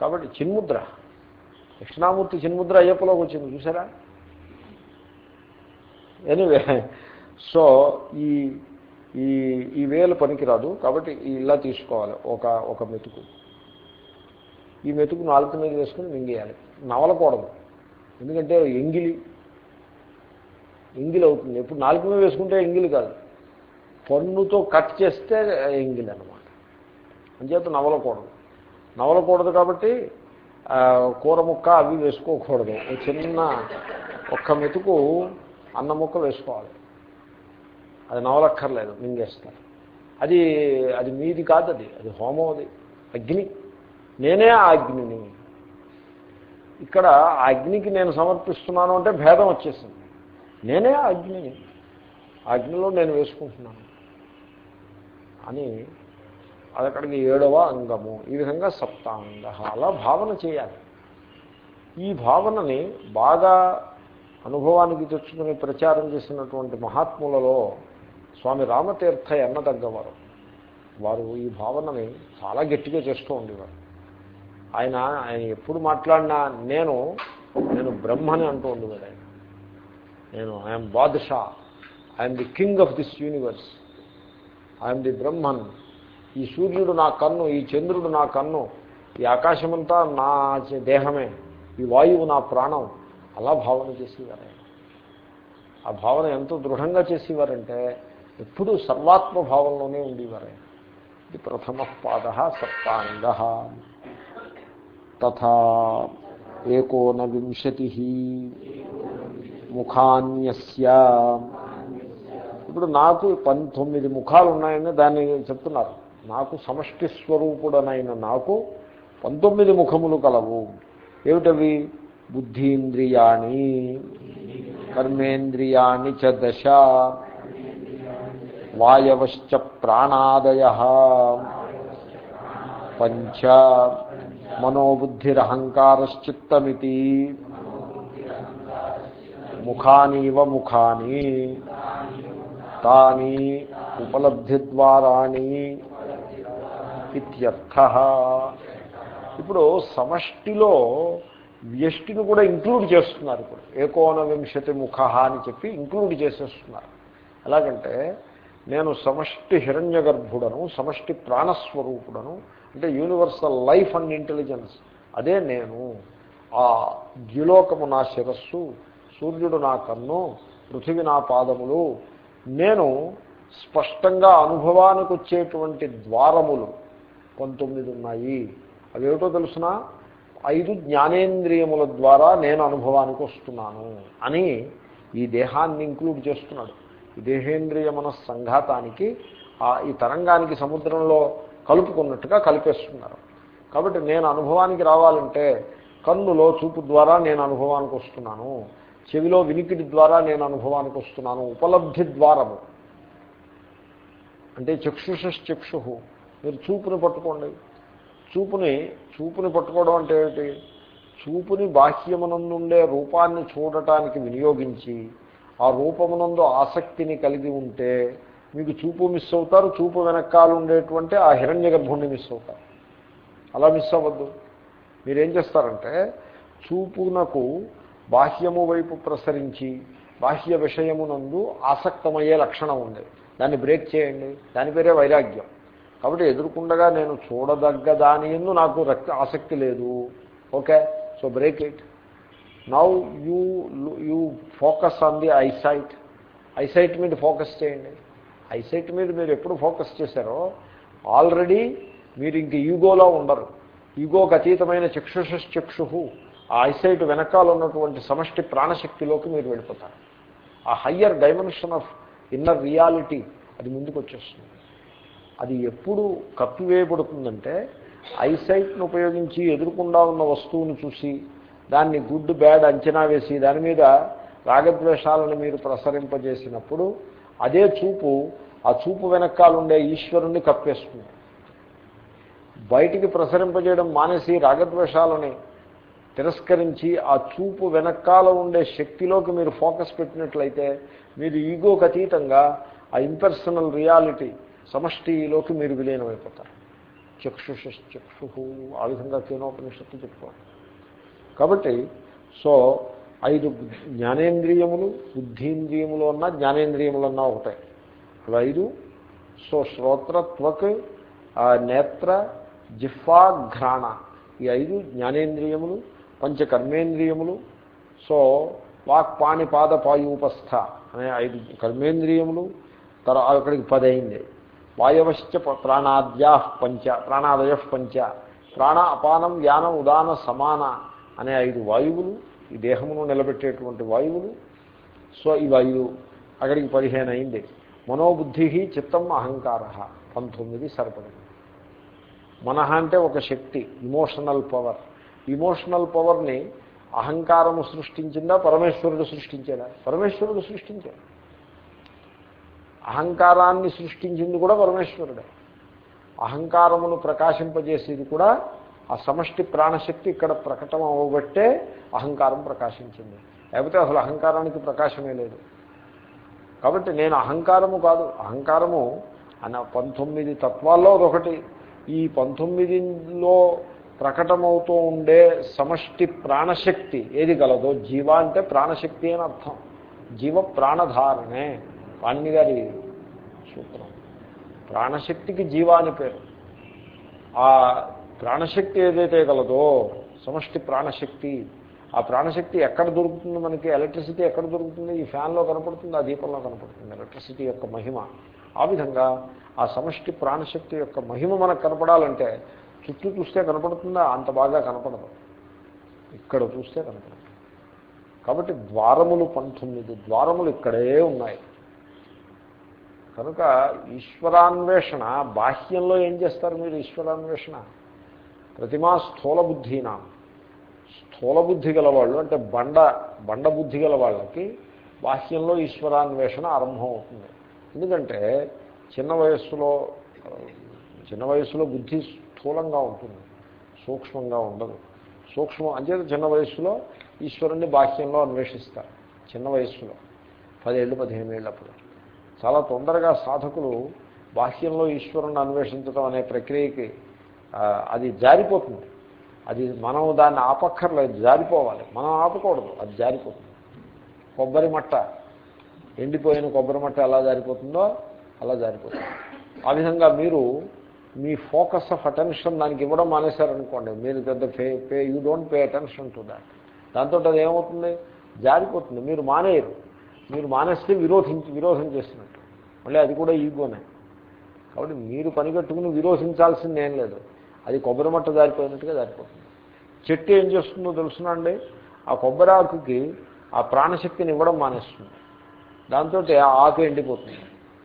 కాబట్టి చిన్ముద్ర. దక్షిణామూర్తి చిన్ముద్ర అయ్యప్పలోకి వచ్చింది చూసారా? ఎనీవే సో ఈ ఈ ఈ వేలు పనికిరాదు కాబట్టి ఇలా తీసుకోవాలి ఒక ఒక మెతుకు. ఈ మెతుకు నాలుగు మీద వేసుకుని మింగేయాలి. నవలకూడదు. ఎందుకంటే ఎంగిలి ఎంగిలి అవుతుంది. ఎప్పుడు నాలుగు మీద వేసుకుంటే ఎంగిలి కాదు. పన్నుతో కట్ చేస్తే ఎంగిలి అనమాట అంచేత నవలకూడదు. నవలకూడదు కాబట్టి కూర ముక్క అవి వేసుకోకూడదు. చిన్న ఒక్క మెతుకు అన్న ముక్క వేసుకోవాలి. అది నవలక్కర్లేదు మింగేస్తారు. అది అది మీది కాదు అది. అది హోమం అది. అగ్ని. నేనే ఆ అగ్నిని. ఇక్కడ ఆ అగ్నికి నేను సమర్పిస్తున్నాను అంటే భేదం వచ్చేసింది. నేనే ఆ అగ్నిని. అగ్నిలో నేను వేసుకుంటున్నాను. అని అదక్కడికి ఏడవ అంగము. ఈ విధంగా సప్తాంగ అలా భావన చేయాలి. ఈ భావనని బాగా అనుభవానికి తెచ్చుకుని ప్రచారం చేసినటువంటి మహాత్ములలో స్వామి రామతీర్థ ఎన్నదగ్గవారు. వారు ఈ భావనని చాలా గట్టిగా చేస్తూ ఉండేవారు. ఆయన ఆయన ఎప్పుడు మాట్లాడినా నేను నేను బ్రహ్మని అంటూ ఉండేవాడు ఆయన. నేను I'm Badshah I'm the king of this universe I'm the Brahman ఈ సూర్యుడు నా కన్ను ఈ చంద్రుడు నా కన్ను ఈ ఆకాశమంతా నా దేహమే ఈ వాయువు నా ప్రాణం అలా భావన చేసేవారు. ఆ భావన ఎంతో దృఢంగా చేసేవారంటే ఎప్పుడూ సర్వాత్మ భావంలోనే ఉండేవారు. ఇది ప్రథమ పాద సప్తాంగ. తథా ఏకోనవింశతి ముఖాన్యస్య. ఇప్పుడు నాకు పంతొమ్మిది ముఖాలు ఉన్నాయని దాన్ని చెప్తున్నారు. నాకు సమష్టి స్వరూపుడనైన నాకు పంతొమ్మిది ముఖములు కలవు. ఏమిటవి? బుద్ధీంద్రియాణి కర్మేంద్రియాణి చ దశ వాయవశ్చ ప్రాణాదయ పంచ మనోబుద్ధిరహంకారశ్చిత్తమితి ముఖానీవ ముఖాని తాని ఉపలబ్ధిద్వారాణి ఇత్యర్థ ఇప్పుడు సమష్టిలో వ్యష్టిని కూడా ఇంక్లూడ్ చేస్తున్నారు ఇప్పుడు. ఏకోన వింశతి ముఖ అని చెప్పి ఇంక్లూడ్ చేసేస్తున్నారు. ఎలాగంటే నేను సమష్టి హిరణ్య గర్భుడను సమష్టి ప్రాణస్వరూపుడను అంటే యూనివర్సల్ లైఫ్ అండ్ ఇంటెలిజెన్స్ అదే నేను. ఆ ద్యులోకము నా శిరస్సు సూర్యుడు నా కన్ను పృథివి నా పాదములు. నేను స్పష్టంగా అనుభవానికి వచ్చేటువంటి ద్వారములు. పంతొమ్మిది ఉన్నాయి. అవేమిటో తెలుసిన? ఐదు జ్ఞానేంద్రియముల ద్వారా నేను అనుభవానికి వస్తున్నాను అని ఈ దేహాన్ని ఇంక్లూడ్ చేస్తున్నాడు. ఈ దేహేంద్రియ మన సంఘాతానికి ఈ తరంగానికి సముద్రంలో కలుపుకున్నట్టుగా కలిపేస్తున్నారు. కాబట్టి నేను అనుభవానికి రావాలంటే కన్నులో చూపు ద్వారా నేను అనుభవానికి వస్తున్నాను. చెవిలో వినికిడి ద్వారా నేను అనుభవానికి వస్తున్నాను. ఉపలబ్ధి ద్వారము. అంటే చక్షుషశ్చక్షు మీరు చూపుని పట్టుకోండి. చూపుని చూపుని పట్టుకోవడం అంటే ఏమిటి? చూపుని బాహ్యమునందుండే రూపాన్ని చూడటానికి వినియోగించి ఆ రూపమునందు ఆసక్తిని కలిగి ఉంటే మీకు చూపు మిస్ అవుతారు చూపు వెనకాల ఉండేటువంటి ఆ హిరణ్య గర్భుణ్ణి మిస్ అవుతారు. అలా మిస్ అవ్వద్దు. మీరేం చేస్తారంటే చూపునకు బాహ్యము వైపు ప్రసరించి బాహ్య విషయమునందు ఆసక్తమయ్యే లక్షణం ఉంది దాన్ని బ్రేక్ చేయండి. దాని పేరే వైరాగ్యం. కాబట్టి ఎదుర్కొండగా నేను చూడదగ్గ దాని ఎందు నాకు రక్త ఆసక్తి లేదు. Okay? So break it. Now you you focus on the eyesight eyesight మీద ఫోకస్ చేయండి. ఐసైట్ మీద మీరు ఎప్పుడు ఫోకస్ చేశారో ఆల్రెడీ మీరు ఇంక ఈగోలో ఉండరు. ఈగోకు అతీతమైన చక్షుషక్షు ఆ ఐసైట్ వెనకాల ఉన్నటువంటి సమష్టి ప్రాణశక్తిలోకి మీరు వెళ్ళిపోతారు. ఆ higher dimension of inner reality అది ముందుకు వచ్చేస్తుంది అది ఎప్పుడు కప్పివేయబడుతుందంటే ఐసైట్ను ఉపయోగించి ఎదురుకుండా ఉన్న వస్తువును చూసి దాన్ని గుడ్ బ్యాడ్ అంచనా వేసి దాని మీద రాగద్వేషాలను మీరు ప్రసరింపజేసినప్పుడు అదే చూపు ఆ చూపు వెనకాలండే ఈశ్వరుణ్ణి కప్పేస్తుంది. బయటికి ప్రసరింపజేయడం మానేసి రాగద్వేషాలని తిరస్కరించి ఆ చూపు వెనకాల ఉండే శక్తిలోకి మీరు ఫోకస్ పెట్టినట్లయితే మీరు ఈగోకి అతీతంగా ఆ ఇంపర్సనల్ రియాలిటీ సమష్టిలోకి మీరు విలీనమైపోతారు. చక్షుషశ్చక్షు ఆ విధంగా కేనోపనిషత్తు చెప్పుకోవాలి. కాబట్టి సో ఐదు జ్ఞానేంద్రియములు బుద్ధీంద్రియములు అన్నా జ్ఞానేంద్రియములు అన్నా ఒకటే. అవి ఐదు. సో శ్రోత్ర త్వక్ నేత్ర జిఫ్ఫా ఘ్రాణ. ఈ ఐదు జ్ఞానేంద్రియములు పంచకర్మేంద్రియములు సో వాక్ పాణిపాద పాయూపస్థ అనే ఐదు కర్మేంద్రియములు తర్వాత అక్కడికి పది అయింది వాయవశ్చ ప్రాణాద్యా పంచ ప్రాణాదయ పంచ. ప్రాణ అపానం యానం ఉదాన సమాన అనే ఐదు వాయువులు ఈ దేహమును నిలబెట్టేటువంటి వాయువులు. సో ఈ వాయువు అక్కడికి పదిహేను అయింది. మనోబుద్ధి చిత్తం అహంకార. పంతొమ్మిది సరిపడింది మనహ అంటే ఒక శక్తి ఇమోషనల్ పవర్. ఇమోషనల్ పవర్ని అహంకారము సృష్టించిందా పరమేశ్వరుడు సృష్టించాడా? పరమేశ్వరుడు సృష్టించాడు. అహంకారాన్ని సృష్టించింది కూడా పరమేశ్వరుడే. అహంకారమును ప్రకాశింపజేసేది కూడా ఆ సమష్టి ప్రాణశక్తి ఇక్కడ ప్రకటన అవ్వబట్టే అహంకారం ప్రకాశించింది. లేకపోతే అసలు అహంకారానికి ప్రకాశమే లేదు. కాబట్టి నేను అహంకారము కాదు అహంకారము అన్న పంతొమ్మిది తత్వాల్లో అదొకటి. ఈ పంతొమ్మిదిలో ప్రకటమవుతూ ఉండే సమష్టి ప్రాణశక్తి ఏది గలదో జీవ అంటే ప్రాణశక్తి అని అర్థం. జీవ ప్రాణధారణే. పాణ్య గారి సూత్రం. ప్రాణశక్తికి జీవ అని పేరు. ఆ ప్రాణశక్తి ఏదైతే గలదో సమష్టి ప్రాణశక్తి ఆ ప్రాణశక్తి ఎక్కడ దొరుకుతుంది మనకి? ఎలక్ట్రిసిటీ ఎక్కడ దొరుకుతుంది? ఈ ఫ్యాన్లో కనపడుతుంది ఆ దీపంలో కనపడుతుంది. ఎలక్ట్రిసిటీ యొక్క మహిమ. ఆ విధంగా ఆ సమష్టి ప్రాణశక్తి యొక్క మహిమ మనకు కనపడాలంటే చుట్టూ చూస్తే కనపడుతుందా? అంత బాగా కనపడదు. ఇక్కడ చూస్తే కనపడదు. కాబట్టి ద్వారములు పంతొమ్మిది. ద్వారములు ఇక్కడే ఉన్నాయి. కనుక ఈశ్వరాన్వేషణ బాహ్యంలో ఏం చేస్తారు మీరు ఈశ్వరాన్వేషణ? ప్రతిమా స్థూల బుద్ధినా స్థూల బుద్ధి గలవాళ్ళు అంటే బండ బండ బుద్ధి గల వాళ్ళకి బాహ్యంలో ఈశ్వరాన్వేషణ ఆరంభం అవుతుంది ఎందుకంటే చిన్న వయస్సులో చిన్న వయస్సులో బుద్ధి స్థూలంగా ఉంటుంది సూక్ష్మంగా ఉండదు. సూక్ష్మం అంచేత చిన్న వయస్సులో ఈశ్వరుణ్ణి బాహ్యంలో అన్వేషిస్తారు చిన్న వయస్సులో. పదేళ్ళు పదిహేను ఏళ్ళప్పుడు. చాలా తొందరగా సాధకులు బాహ్యంలో ఈశ్వరుణ్ణి అన్వేషించడం అనే ప్రక్రియకి అది జారిపోతుంది. అది మనం దాన్ని ఆపక్కర్లేదు జారిపోవాలి. మనం ఆపకూడదు అది జారిపోతుంది. కొబ్బరి మట్ట ఎండిపోయిన కొబ్బరి మట్ట ఎలా జారిపోతుందో అలా జారిపోతుంది. ఆ విధంగా మీరు మీ ఫోకస్ ఆఫ్ అటెన్షన్ దానికి ఇవ్వడం మానేశారనుకోండి మీరు పెద్ద pay pay you don't pay attention to that. దాంతో అది ఏమవుతుంది? జారిపోతుంది. మీరు మానేయరు. మీరు మానేస్తే విరోధించి విరోధం చేస్తున్నట్టు. మళ్ళీ అది కూడా ఈగోనే. కాబట్టి మీరు పని కట్టుకుని విరోధించాల్సింది ఏం లేదు. అది కొబ్బరి మట్ట జారిపోయినట్టుగా దారిపోతుంది చెట్టు ఏం చేస్తుందో తెలుసునండి ఆ కొబ్బరి ఆకుకి ఆ ప్రాణశక్తిని ఇవ్వడం మానేస్తుంది. దాంతో ఆ ఆకు ఎండిపోతుంది.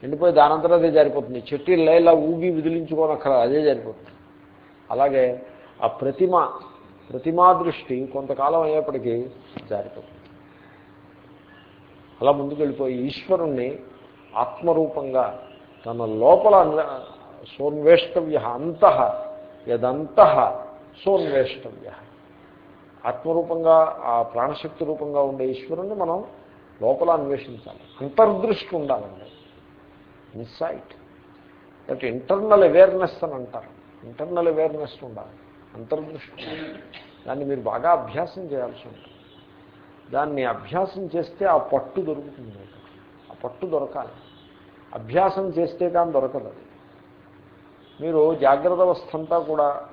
ఎండిపోయి దానంతరం అదే జారిపోతుంది. చెట్టు ఇలా ఊగి విదిలించుకోనక్కర అదే జారిపోతుంది. అలాగే ఆ ప్రతిమ ప్రతిమా దృష్టి కొంతకాలం అయ్యేప్పటికీ జారిపోతుంది. అలా ముందుకు వెళ్ళిపోయి ఈశ్వరుణ్ణి ఆత్మరూపంగా తన లోపల సోన్వేష్టవ్య అంత యదంత సోన్వేష్టవ్య. ఆత్మరూపంగా ఆ ప్రాణశక్తి రూపంగా ఉండే ఈశ్వరుణ్ణి మనం లోపల అన్వేషించాలి. అంతర్దృష్టి ఉండాలండి. ఇన్సైట్ దట్ ఇంటర్నల్ అవేర్నెస్ అని అంటారు. ఇంటర్నల్ అవేర్నెస్ ఉండాలి. అంతర్దృష్టి దాన్ని మీరు బాగా అభ్యాసం చేయాల్సి ఉంటుంది. దాన్ని అభ్యాసం చేస్తే ఆ పట్టు దొరుకుతుంది. ఆ పట్టు దొరకాలి. అభ్యాసం చేస్తే కానీ దొరకదు మీరు జాగ్రత్త అవస్థ అంతా కూడా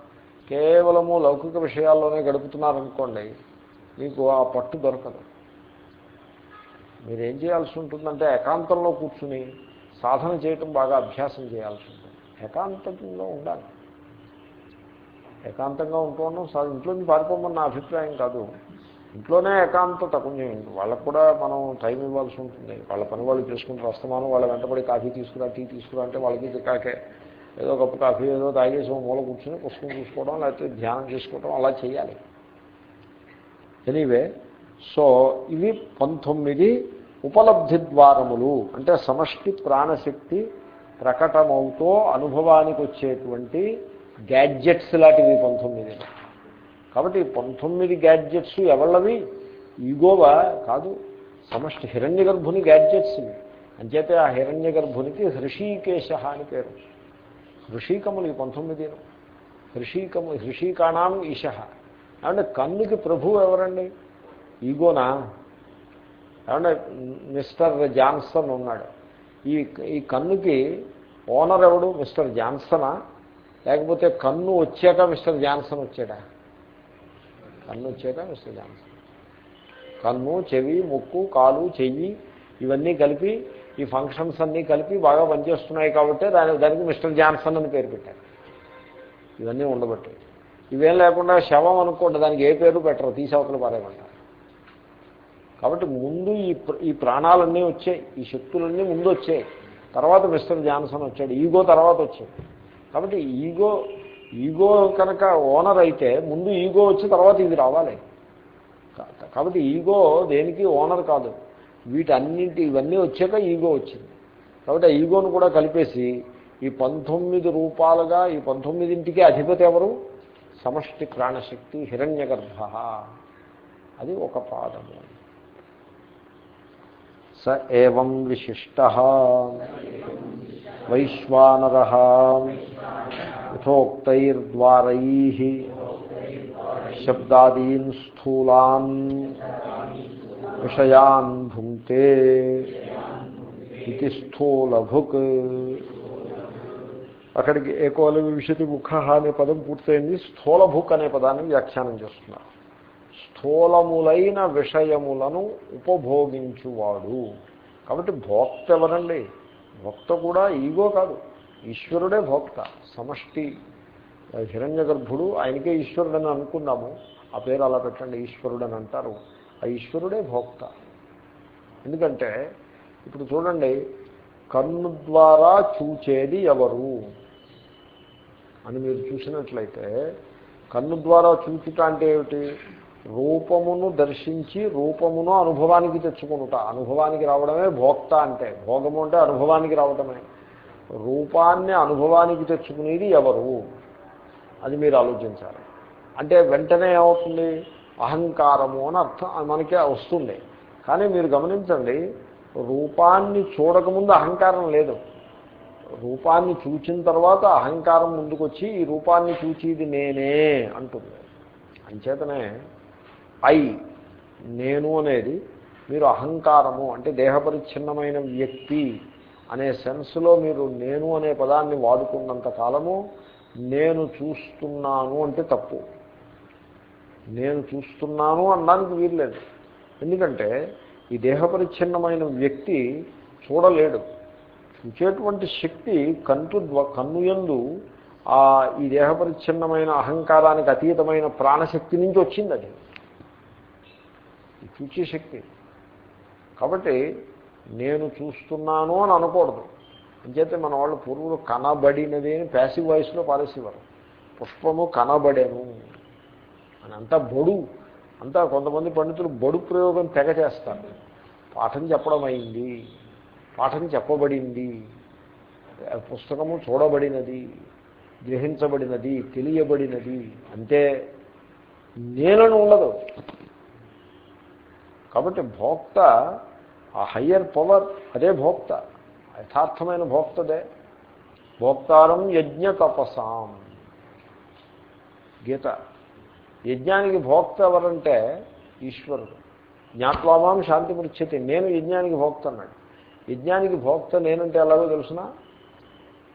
కేవలము లౌకిక విషయాల్లోనే గడుపుతున్నారనుకోండి మీకు ఆ పట్టు దొరకదు. మీరేం చేయాల్సి ఉంటుందంటే ఏకాంతంలో కూర్చుని సాధన చేయటం బాగా అభ్యాసం చేయాల్సి ఉంటుంది. ఏకాంతంలో ఉండాలి. ఏకాంతంగా ఉంటూ ఉన్నాం ఇంట్లో నుంచి పారిపోమని నా అభిప్రాయం కాదు. ఇంట్లోనే ఏకాంతత కొంచెం వాళ్ళకు కూడా మనం టైం ఇవ్వాల్సి ఉంటుంది. వాళ్ళ పని వాళ్ళు చేసుకుంటారు అస్తమానం వాళ్ళ వెంటబడి కాఫీ తీసుకురా టీ తీసుకురా అంటే వాళ్ళకి చికాకే ఏదో కప్పు కాఫీ ఏదో తాగేసి మూల కూర్చొని పుస్తకం చూసుకోవడం లేకపోతే ధ్యానం చేసుకోవడం అలా చేయాలి. ఎనీవే సో ఇవి పంతొమ్మిది ఉపలబ్ధి ద్వారములు. అంటే సమష్టి ప్రాణశక్తి ప్రకటమవుతో అనుభవానికి వచ్చేటువంటి గ్యాడ్జెట్స్ లాంటివి పంతొమ్మిది. కాబట్టి పంతొమ్మిది గ్యాడ్జెట్స్ ఎవళ్ళవి? ఈగోవా కాదు సమష్టి హిరణ్య గర్భుని గ్యాడ్జెట్స్ అంచేతే ఆ హిరణ్య గర్భునికి హృషీకేశ అని పేరు. హృషీకములు ఈ పంతొమ్మిది హృషీకము హృషీకాణం ఈశ. అంటే కన్నుకి ప్రభువు ఎవరండి? ఈగోనా? ఏమంటే మిస్టర్ జాన్సన్ ఉన్నాడు. ఈ ఈ కన్నుకి ఓనర్ ఎవడు? మిస్టర్ జాన్సనా? లేకపోతే కన్ను వచ్చాక మిస్టర్ జాన్సన్ వచ్చాడా? కన్ను వచ్చాక మిస్టర్ జాన్సన్ కన్ను చెవి ముక్కు కాలు చెయ్యి ఇవన్నీ కలిపి ఈ ఫంక్షన్స్ అన్నీ కలిపి బాగా పనిచేస్తున్నాయి కాబట్టి దాని దానికి మిస్టర్ జాన్సన్ అని పేరు పెట్టారు. ఇవన్నీ ఉండబట్టి. ఇవేం లేకుండా శవం అనుకోండి దానికి ఏ పేరు పెట్టరు తీసవతలు పారేమంటారు కాబట్టి ముందు ఈ ఈ ప్రాణాలన్నీ వచ్చాయి ఈ శక్తులన్నీ ముందు వచ్చాయి. తర్వాత మిస్టర్ జాన్సన్ వచ్చాడు ఈగో తర్వాత వచ్చాడు. కాబట్టి ఈగో ఈగో కనుక ఓనర్ అయితే ముందు ఈగో వచ్చి తర్వాత ఇది రావాలి. కాబట్టి ఈగో దేనికి ఓనర్ కాదు. వీటన్నింటి ఇవన్నీ వచ్చాక ఈగో వచ్చింది. కాబట్టి ఆ ఈగోను కూడా కలిపేసి ఈ పంతొమ్మిది రూపాలుగా ఈ పంతొమ్మిదింటికి అధిపతి ఎవరు? సమష్టి ప్రాణశక్తి హిరణ్య అది ఒక పాదము. స ఏం విశిష్ట. వైశ్వానర. యథోక్తైర్ద్వారై. శబ్దాదీన్ స్థూలాన్ విషయాన్ భుంక్తే ఇది స్థూలభుక్. అక్కడికి ఏకోల విశతి ముఖ అనే పదం పూర్తయింది. స్థూలభుక్ అనే పదాన్ని వ్యాఖ్యానం చేస్తున్నారు. స్థూలములైన విషయములను ఉపభోగించువాడు. కాబట్టి భోక్త ఎవరండి భోక్త కూడా ఈగో కాదు. ఈశ్వరుడే భోక్త సమష్టి. హిరణ్య గర్భుడు ఆయనకే ఈశ్వరుడని అనుకున్నాము. ఆ పేరు అలా పెట్టండి ఈశ్వరుడని అంటారు. ఆ ఈశ్వరుడే భోక్త. ఎందుకంటే ఇప్పుడు చూడండి కన్ను ద్వారా చూచేది ఎవరు? అని మీరు చూసినట్లయితే కన్ను ద్వారా చూచుట అంటే ఏమిటి? రూపమును దర్శించి రూపమును అనుభవానికి తెచ్చుకునుట. అనుభవానికి రావడమే భోక్త అంటే. భోగము అంటే అనుభవానికి రావడమే రూపాన్ని అనుభవానికి తెచ్చుకునేది ఎవరు? అది మీరు ఆలోచించాలి. అంటే వెంటనే ఏమవుతుంది? అహంకారము అని అర్థం మనకే వస్తుంది. కానీ మీరు గమనించండి రూపాన్ని చూడకముందు అహంకారం లేదు. రూపాన్ని చూచిన తర్వాత అహంకారం ముందుకొచ్చి ఈ రూపాన్ని చూచేది నేనే అంటుంది. అంచేతనే ఐ నేను అనేది మీరు అహంకారము అంటే దేహపరిచ్ఛిన్నమైన వ్యక్తి అనే సెన్స్లో మీరు నేను అనే పదాన్ని వాడుకున్నంత కాలము నేను చూస్తున్నాను అంటే తప్పు. నేను చూస్తున్నాను అనడానికి వీల్లేదు. ఎందుకంటే ఈ దేహపరిచ్ఛిన్నమైన వ్యక్తి చూడలేడు. చూచేటువంటి శక్తి కంటు కన్ను ఎందు ఆ ఈ దేహపరిచ్ఛిన్నమైన అహంకారానికి అతీతమైన ప్రాణశక్తి నుంచి వచ్చింది అది. చూచే శక్తి. కాబట్టి నేను చూస్తున్నాను అని అనకూడదు. అంచేతే మన వాళ్ళు పూర్వులు కనబడినది అని ప్యాసివ్ వాయిస్లో పారేసేవారు. పుష్పము కనబడేను. అని అంతా బడు. అంతా కొంతమంది పండితులు బడు ప్రయోగం తెగ చేస్తారు. పాఠం చెప్పడం అయింది. పాఠం చెప్పబడింది. పుస్తకము చూడబడినది. గ్రహించబడినది. తెలియబడినది. అంటే నేలను ఉండదు. కాబట్టి భోక్త ఆ హయ్యర్ పవర్ అదే భోక్త యథార్థమైన భోక్తదే. భోక్తారం యజ్ఞ తపసాం. గీత యజ్ఞానికి భోక్త ఎవరంటే ఈశ్వరుడు. జ్ఞాత్వామాం శాంతి పృచ్ఛతి నేను యజ్ఞానికి భోక్త అన్నాడు. యజ్ఞానికి భోక్త నేనంటే ఎలాగో తెలుసిన?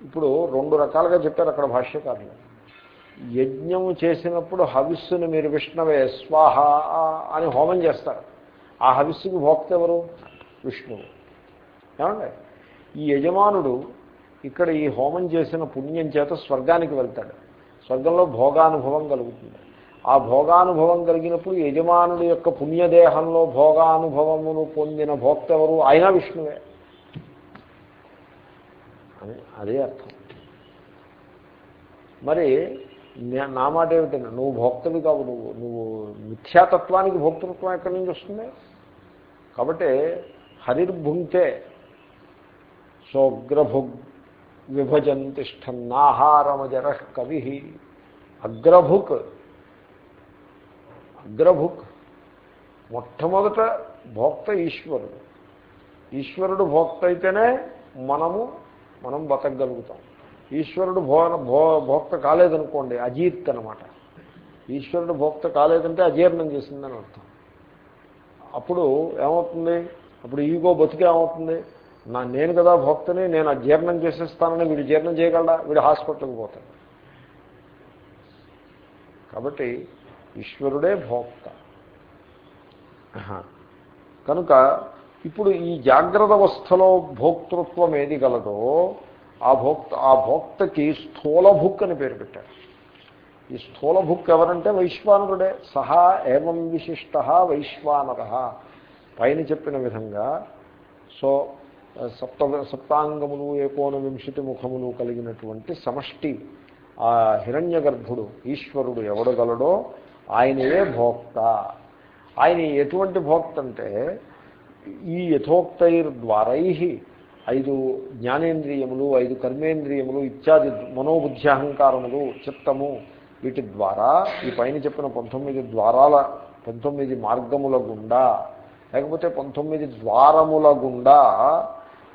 ఇప్పుడు రెండు రకాలుగా చెప్పారు అక్కడ భాష్యకారులు. యజ్ఞము చేసినప్పుడు హవిస్సును మీరు విష్ణవే స్వాహ అని హోమం చేస్తారు. ఆ హవిస్సుకి భోక్త ఎవరు? విష్ణువు. ఏమండి? ఈ యజమానుడు ఇక్కడ ఈ హోమం చేసిన పుణ్యం చేత స్వర్గానికి వెళ్తాడు. స్వర్గంలో భోగానుభవం కలుగుతుంది. ఆ భోగానుభవం కలిగినప్పుడు యజమానుడి యొక్క పుణ్యదేహంలో భోగానుభవమును పొందిన భోక్త ఎవరు? అయినా విష్ణువే. అని అదే అర్థం. మరి నా మాట ఏమిటంటే నువ్వు భోక్తవి కావు నువ్వు నువ్వు మిథ్యాతత్వానికి భోక్తృత్వం ఎక్కడి నుంచి వస్తుంది? కాబట్టి హరిర్భుంక్తే సోగ్రభు విభజన్ తిష్టన్నాహారమజర కవి. అగ్రభుక్ అగ్రభుక్ మొట్టమొదట భోక్త ఈశ్వరుడు. ఈశ్వరుడు భోక్త అయితేనే మనము మనం బతకగలుగుతాం. ఈశ్వరుడు భో భో భోక్త కాలేదనుకోండి అజీర్త్ అనమాట ఈశ్వరుడు భోక్త కాలేదంటే అజీర్ణం చేసిందని అర్థం. అప్పుడు ఏమవుతుంది? అప్పుడు ఈగో బతికే ఏమవుతుంది? నా నేను కదా భోక్తని నేను అజీర్ణం చేసేస్తానని వీడు జీర్ణం చేయగలడా? వీడు హాస్పిటల్కి పోతాడు. కాబట్టి ఈశ్వరుడే భోక్త. కనుక ఇప్పుడు ఈ జాగ్రత్త అవస్థలో భోక్తృత్వం ఏది గలదో ఆ భోక్త ఆ భోక్తకి స్థూల భుక్ అని పేరు పెట్టారు. ఈ స్థూల భుక్ ఎవరంటే వైశ్వానరుడే. సహా ఏవం విశిష్ట వైశ్వానర. పైన చెప్పిన విధంగా సో సప్త సప్తాంగములు ఏకోన వింశతి ముఖములు కలిగినటువంటి సమష్టి ఆ హిరణ్య గర్భుడు ఈశ్వరుడు ఎవడగలడో ఆయనే ఆయనయే భోక్త. ఆయన ఎటువంటి భోక్త అంటే ఈ యథోక్తైర్ ద్వారై ఐదు జ్ఞానేంద్రియములు ఐదు కర్మేంద్రియములు ఇత్యాది మనోబుద్ధి అహంకారములు చిత్తము వీటి ద్వారా ఈ పైన చెప్పిన పంతొమ్మిది ద్వారాల పంతొమ్మిది మార్గముల గుండా లేకపోతే పంతొమ్మిది ద్వారముల గుండా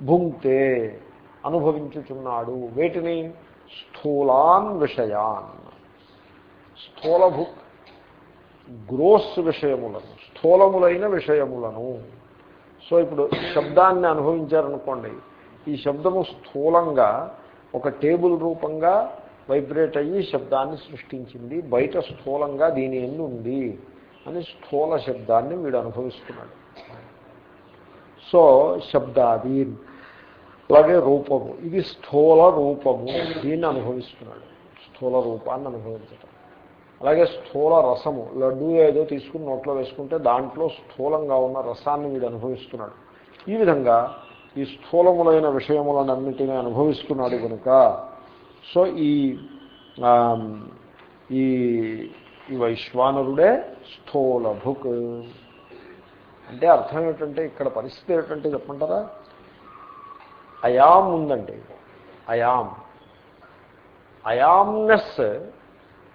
భుంక్తే అనుభవించుచున్నాడు. వేటిని? స్థూలాన్ విషయాన్. స్థూల గ్రోస్ విషయములను స్థూలములైన విషయములను. సో ఇప్పుడు శబ్దాన్ని అనుభవించారనుకోండి. ఈ శబ్దము స్థూలంగా ఒక టేబుల్ రూపంగా వైబ్రేట్ అయ్యి శబ్దాన్ని సృష్టించింది. బయట స్థూలంగా దీని ఎందు ఉంది అని స్థూల శబ్దాన్ని వీడు అనుభవిస్తున్నాడు. సో శబ్దాది అలాగే రూపము. ఇది స్థూల రూపము. దీన్ని అనుభవిస్తున్నాడు. స్థూల రూపాన్ని అనుభవించటం. అలాగే స్థూల రసము. లడ్డు ఏదో తీసుకుని నోట్లో వేసుకుంటే దాంట్లో స్థూలంగా ఉన్న రసాన్ని వీడు అనుభవిస్తున్నాడు. ఈ విధంగా ఈ స్థూలములైన విషయములనన్నిటినీ అనుభవిస్తున్నాడు కనుక సో ఈ ఈ ఈ వైశ్వానరుడే స్థూలభుక్. అంటే అర్థం ఏమిటంటే ఇక్కడ పరిస్థితి ఏమిటంటే చెప్పంటారా అయాం ఉందండి. అయాం. అయామ్నెస్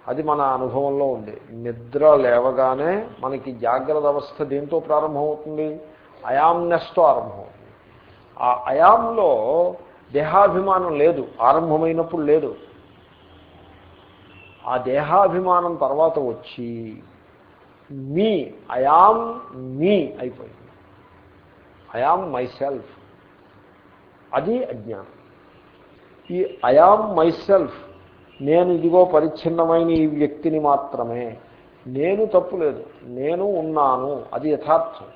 అది మన అనుభవంలో ఉంది. నిద్ర లేవగానే మనకి జాగ్రత్త అవస్థ దేంతో ప్రారంభమవుతుంది? అయామ్నెస్తో ఆరంభమవుతుంది. ఆ అయాంలో దేహాభిమానం లేదు ఆరంభమైనప్పుడు లేదు. ఆ దేహాభిమానం తర్వాత వచ్చి మీ అయామ్ మీ అయిపోయింది. అయామ్ మై సెల్ఫ్ అది అజ్ఞానం. ఈ అయామ్ మై సెల్ఫ్ నేను ఇదిగో పరిచ్ఛిన్నమైన ఈ వ్యక్తిని మాత్రమే. నేను తప్పులేదు నేను ఉన్నాను అది యథార్థం.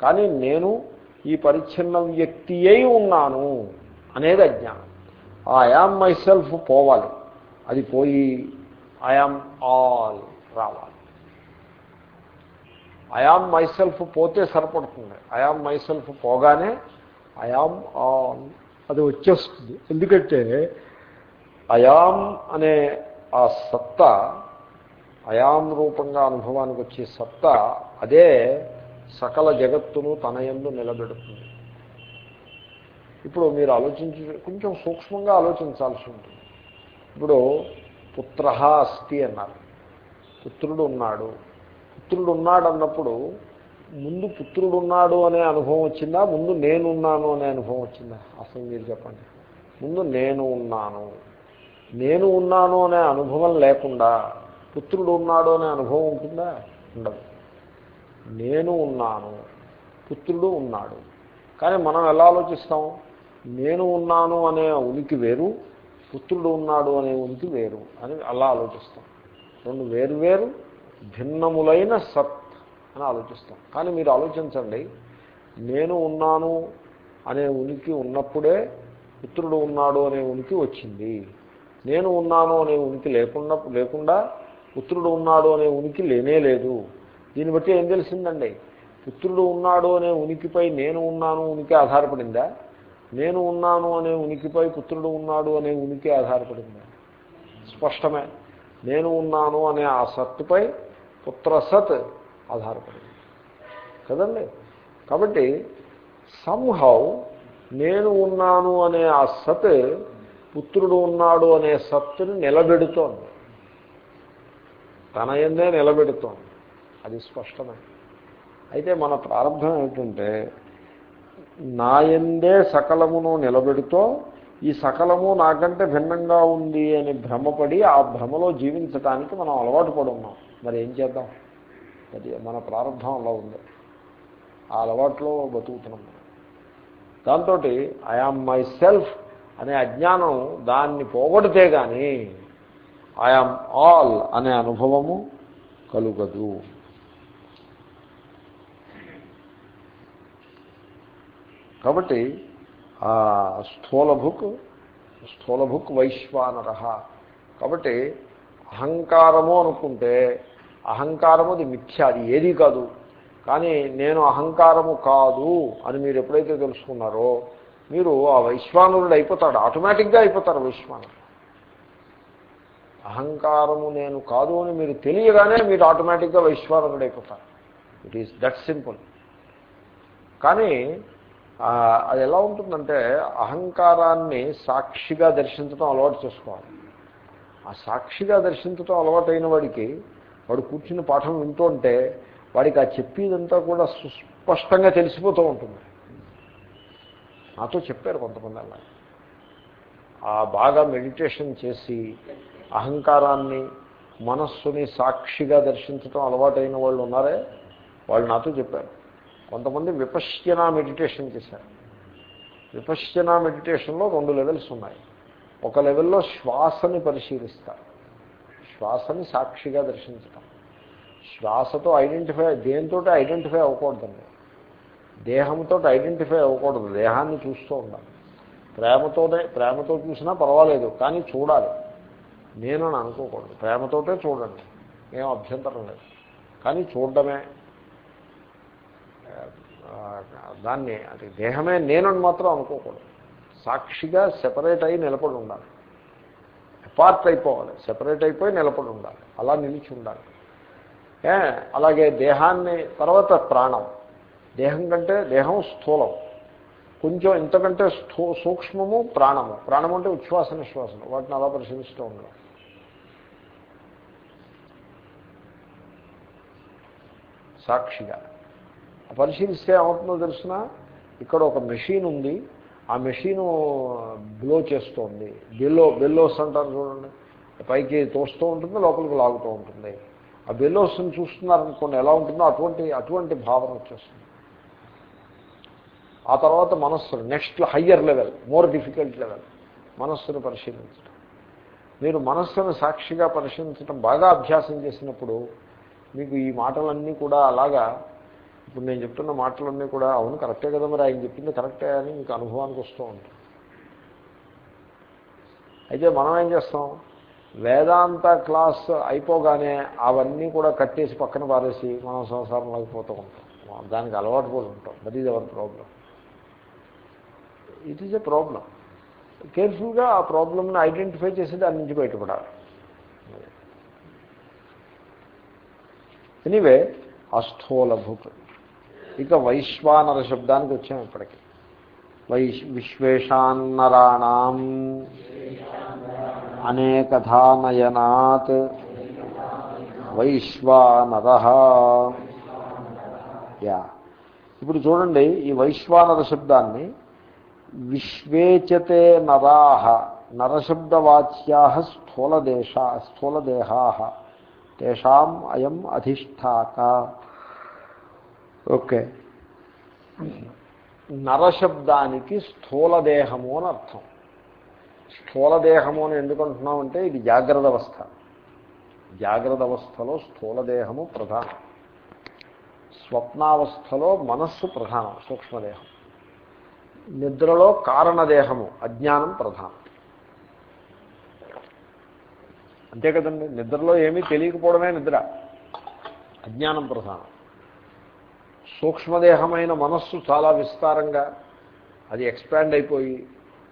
కానీ నేను ఈ పరిచ్ఛిన్న వ్యక్తి ఉన్నాను. అనేది అజ్ఞానం. ఆ ఐఆమ్ మై సెల్ఫ్ పోవాలి. అది పోయి ఐఆమ్ ఆల్ రావాలి. ఐఆమ్ మై సెల్ఫ్ పోతే సరిపడుతుంది. ఐఆమ్ మై సెల్ఫ్ పోగానే ఐఆమ్ ఆల్ అది వచ్చేస్తుంది. ఎందుకంటే అయాం అనే ఆ సత్తా అయాం రూపంగా అనుభవానికి వచ్చే సత్తా అదే సకల జగత్తును తన ఎందు నిలబెడుతుంది. ఇప్పుడు మీరు ఆలోచించి కొంచెం సూక్ష్మంగా ఆలోచించాల్సి ఉంటుంది. ఇప్పుడు పుత్ర అస్తి అన్నారు. పుత్రుడు ఉన్నాడు పుత్రుడు ఉన్నాడు అన్నప్పుడు ముందు పుత్రుడు ఉన్నాడు అనే అనుభవం వచ్చిందా? ముందు నేనున్నాను అనే అనుభవం వచ్చిందా? అసలు మీరు చెప్పండి. ముందు నేను ఉన్నాను. నేను ఉన్నాను అనే అనుభవం లేకుండా పుత్రుడు ఉన్నాడు అనే అనుభవం ఉంటుందా? ఉండదు. నేను ఉన్నాను. పుత్రుడు ఉన్నాడు. కానీ మనం ఎలా ఆలోచిస్తాం? నేను ఉన్నాను అనే ఉనికి వేరు పుత్రుడు ఉన్నాడు అనే ఉనికి వేరు అని అలా ఆలోచిస్తాం. రెండు వేరు వేరు భిన్నములైన సత్ అని ఆలోచిస్తాం. కానీ మీరు ఆలోచించండి నేను ఉన్నాను అనే ఉనికి ఉన్నప్పుడే పుత్రుడు ఉన్నాడు అనే ఉనికి వచ్చింది. నేను ఉన్నాను అనే ఉనికి లేకుండా లేకుండా పుత్రుడు ఉన్నాడు అనే ఉనికి లేనే లేదు. దీన్ని బట్టి ఏం తెలిసిందండి? పుత్రుడు ఉన్నాడు అనే ఉనికిపై నేను ఉన్నాను ఉనికి ఆధారపడిందా? నేను ఉన్నాను అనే ఉనికిపై పుత్రుడు ఉన్నాడు అనే ఉనికి ఆధారపడింది. స్పష్టమే. నేను ఉన్నాను అనే ఆ సత్తుపై పుత్రసత్ ఆధారపడింది. కదండి? కాబట్టి సంహౌ నేను ఉన్నాను అనే ఆ సత్ పుత్రుడు ఉన్నాడు అనే సత్తుని నిలబెడుతోంది. తన ఎందే నిలబెడుతోంది. అది స్పష్టమే. అయితే మన ప్రారంభం ఏమిటంటే నా ఎందే సకలమును నిలబెడుతో ఈ సకలము నాకంటే భిన్నంగా ఉంది అని భ్రమపడి ఆ భ్రమలో జీవించటానికి మనం అలవాటు పడి ఉన్నాం. మరి ఏం చేద్దాం? అది మన ప్రారంభం అలా ఉంది. ఆ అలవాట్లో బతుకుతున్నాం దాంతో ఐఆమ్ మై సెల్ఫ్ అనే అజ్ఞానం దాన్ని పోగొడితే కానీ ఐఆమ్ ఆల్ అనే అనుభవము కలుగదు. కాబట్టి స్థూలభుక్ స్థూలభుక్ వైశ్వానర. కాబట్టి అహంకారము అనుకుంటే అహంకారము అది మిథ్య అది ఏది కాదు. కానీ నేను అహంకారము కాదు అని మీరు ఎప్పుడైతే తెలుసుకున్నారో మీరు ఆ వైశ్వానుడు అయిపోతాడు ఆటోమేటిక్గా అయిపోతారు వైశ్వానుడు. అహంకారము నేను కాదు అని మీరు తెలియగానే మీరు ఆటోమేటిక్గా వైశ్వానుడు అయిపోతారు. ఇట్ ఈస్ దట్ సింపుల్ కానీ అది ఎలా ఉంటుందంటే అహంకారాన్ని సాక్షిగా దర్శించడం అలవాటు చేసుకోవాలి. ఆ సాక్షిగా దర్శించడం అలవాటైన వాడికి వాడు కూర్చుని పాఠం వింటుంటే వాడికి ఆ చెప్పేదంతా కూడా సుస్పష్టంగా తెలిసిపోతూ ఉంటుంది. నాతో చెప్పారు కొంతమంది అలా. ఆ బాగా మెడిటేషన్ చేసి అహంకారాన్ని మనస్సుని సాక్షిగా దర్శించడం అలవాటైన వాళ్ళు ఉన్నారే? వాళ్ళు నాతో చెప్పారు. కొంతమంది విపశ్యన మెడిటేషన్ చేశారు. విపశ్యన మెడిటేషన్లో రెండు లెవెల్స్ ఉన్నాయి. ఒక లెవెల్లో శ్వాసని పరిశీలిస్తారు. శ్వాసని సాక్షిగా దర్శించటం. శ్వాసతో ఐడెంటిఫై దేంతో ఐడెంటిఫై అవ్వకూడదండి. దేహంతో ఐడెంటిఫై అవ్వకూడదు. దేహాన్ని చూస్తూ ఉండాలి. ప్రేమతోనే ప్రేమతో చూసినా పర్వాలేదు కానీ చూడాలి. నేనని అనుకోకూడదు. ప్రేమతోటే చూడండి. ఏం అభ్యంతరం లేదు. కానీ చూడడమే దాన్ని అది దేహమే నేనని మాత్రం అనుకోకూడదు. సాక్షిగా సెపరేట్ అయి నిలబడి ఉండాలి. అపార్ట్ అయిపోవాలి. సెపరేట్ అయిపోయి నిలబడి ఉండాలి. అలా నిలిచి ఉండాలి. అలాగే దేహాన్ని తర్వాత ప్రాణం. దేహం కంటే దేహం స్థూలం. కొంచెం ఇంతకంటే స్థూ సూక్ష్మము ప్రాణము. ప్రాణం అంటే ఉచ్ఛ్వాస నిశ్వాసం వాటిని అలా పరిశీలిస్తూ ఉండాలి. సాక్షిగా. పరిశీలిస్తే ఏమవుతుందో తెలిసిన? ఇక్కడ ఒక మెషిన్ ఉంది. ఆ మెషీను బ్లో చేస్తోంది. బెల్లో బెల్లోస్ అంటారు చూడండి. పైకి తోస్తూ ఉంటుంది లోపలికి లాగుతూ ఉంటుంది. ఆ బెల్లోస్ని చూస్తున్నారనుకోండి ఎలా ఉంటుందో అటువంటి అటువంటి భావన వచ్చేస్తుంది. ఆ తర్వాత మనస్సును next higher level more difficult level మనస్సును పరిశీలించడం. మీరు మనస్సును సాక్షిగా పరిశీలించడం బాగా అభ్యాసం చేసినప్పుడు మీకు ఈ మాటలన్నీ కూడా అలాగా ఇప్పుడు నేను చెప్తున్న మాటలన్నీ కూడా అవును కరెక్టే కదా మరి ఆయన చెప్పింది కరెక్టే అని మీకు అనుభవానికి వస్తూ ఉంటుంది అయితే మనం ఏం చేస్తాం? వేదాంత క్లాస్ అయిపోగానే అవన్నీ కూడా కట్టేసి పక్కన పారేసి మనం సంసారంలోకి పోతూ ఉంటాం. దానికి అలవాటు కూడా ఉంటాం. That is our problem it is a problem కేర్ఫుల్గా ఆ ప్రాబ్లమ్ని ఐడెంటిఫై చేసి దాని నుంచి బయటపడాలి. ఎనీవే అస్థూలభూత్ ఇక వైశ్వానర శబ్దానికి వచ్చాం ఇప్పటికి. వైశ్ విశ్వేషాన్నరాణం. అనేకథానయనాత్ వైశ్వానర. యా. ఇప్పుడు చూడండి ఈ వైశ్వానర శబ్దాన్ని విశ్వేచతే నరాహ నరశబ్దవాచ్యా స్థూలదేశ స్థూలదేహా. తేషాం అయం అధిష్టాక ఓకే. నరశబ్దానికి స్థూలదేహము అని అర్థం. స్థూలదేహము అని ఎందుకు అంటున్నామంటే ఇది జాగ్రత్త అవస్థ. జాగ్రత్త అవస్థలో స్థూలదేహము ప్రధానం. స్వప్నావస్థలో మనస్సు ప్రధానం సూక్ష్మదేహం. నిద్రలో కారణదేహము అజ్ఞానం ప్రధానం. అంతే కదండి నిద్రలో ఏమీ తెలియకపోవడమే నిద్ర. అజ్ఞానం ప్రధానం. సూక్ష్మదేహమైన మనస్సు చాలా విస్తారంగా అది ఎక్స్పాండ్ అయిపోయి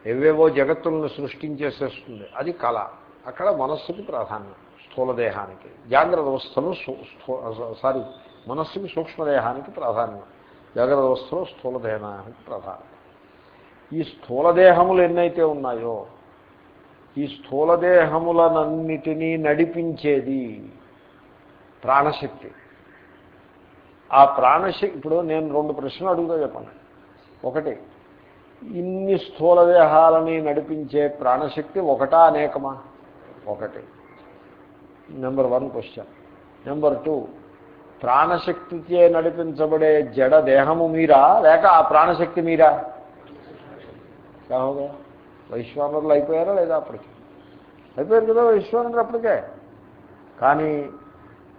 ఎవేవో జగత్తులను సృష్టించేసేస్తుంది. అది కళ. అక్కడ మనస్సుకి ప్రాధాన్యం. స్థూలదేహానికి. జాగ్రత్త అవస్థలు సారీ మనస్సుకి సూక్ష్మదేహానికి ప్రాధాన్యం. జాగ్రత్త అవస్థలో స్థూలదేహానికి ప్రాధాన్యం. ఈ స్థూలదేహములు ఎన్నైతే ఉన్నాయో ఈ స్థూలదేహములనన్నిటినీ నడిపించేది ప్రాణశక్తి. ఆ ప్రాణశక్తి ఇప్పుడు నేను రెండు ప్రశ్నలు అడుగుతా చెప్పండి. ఒకటి ఇన్ని స్థూల దేహాలని నడిపించే ప్రాణశక్తి ఒకటా అనేకమా? ఒకటి. Number one question number two ప్రాణశక్తిచే నడిపించబడే జడ దేహము మీరా? లేక ఆ ప్రాణశక్తి మీరా? కావుగా వైశ్వానరులు అయిపోయారా లేదా అప్పటికి? అయిపోయారు కదా వైశ్వానరులు అప్పటికే. కానీ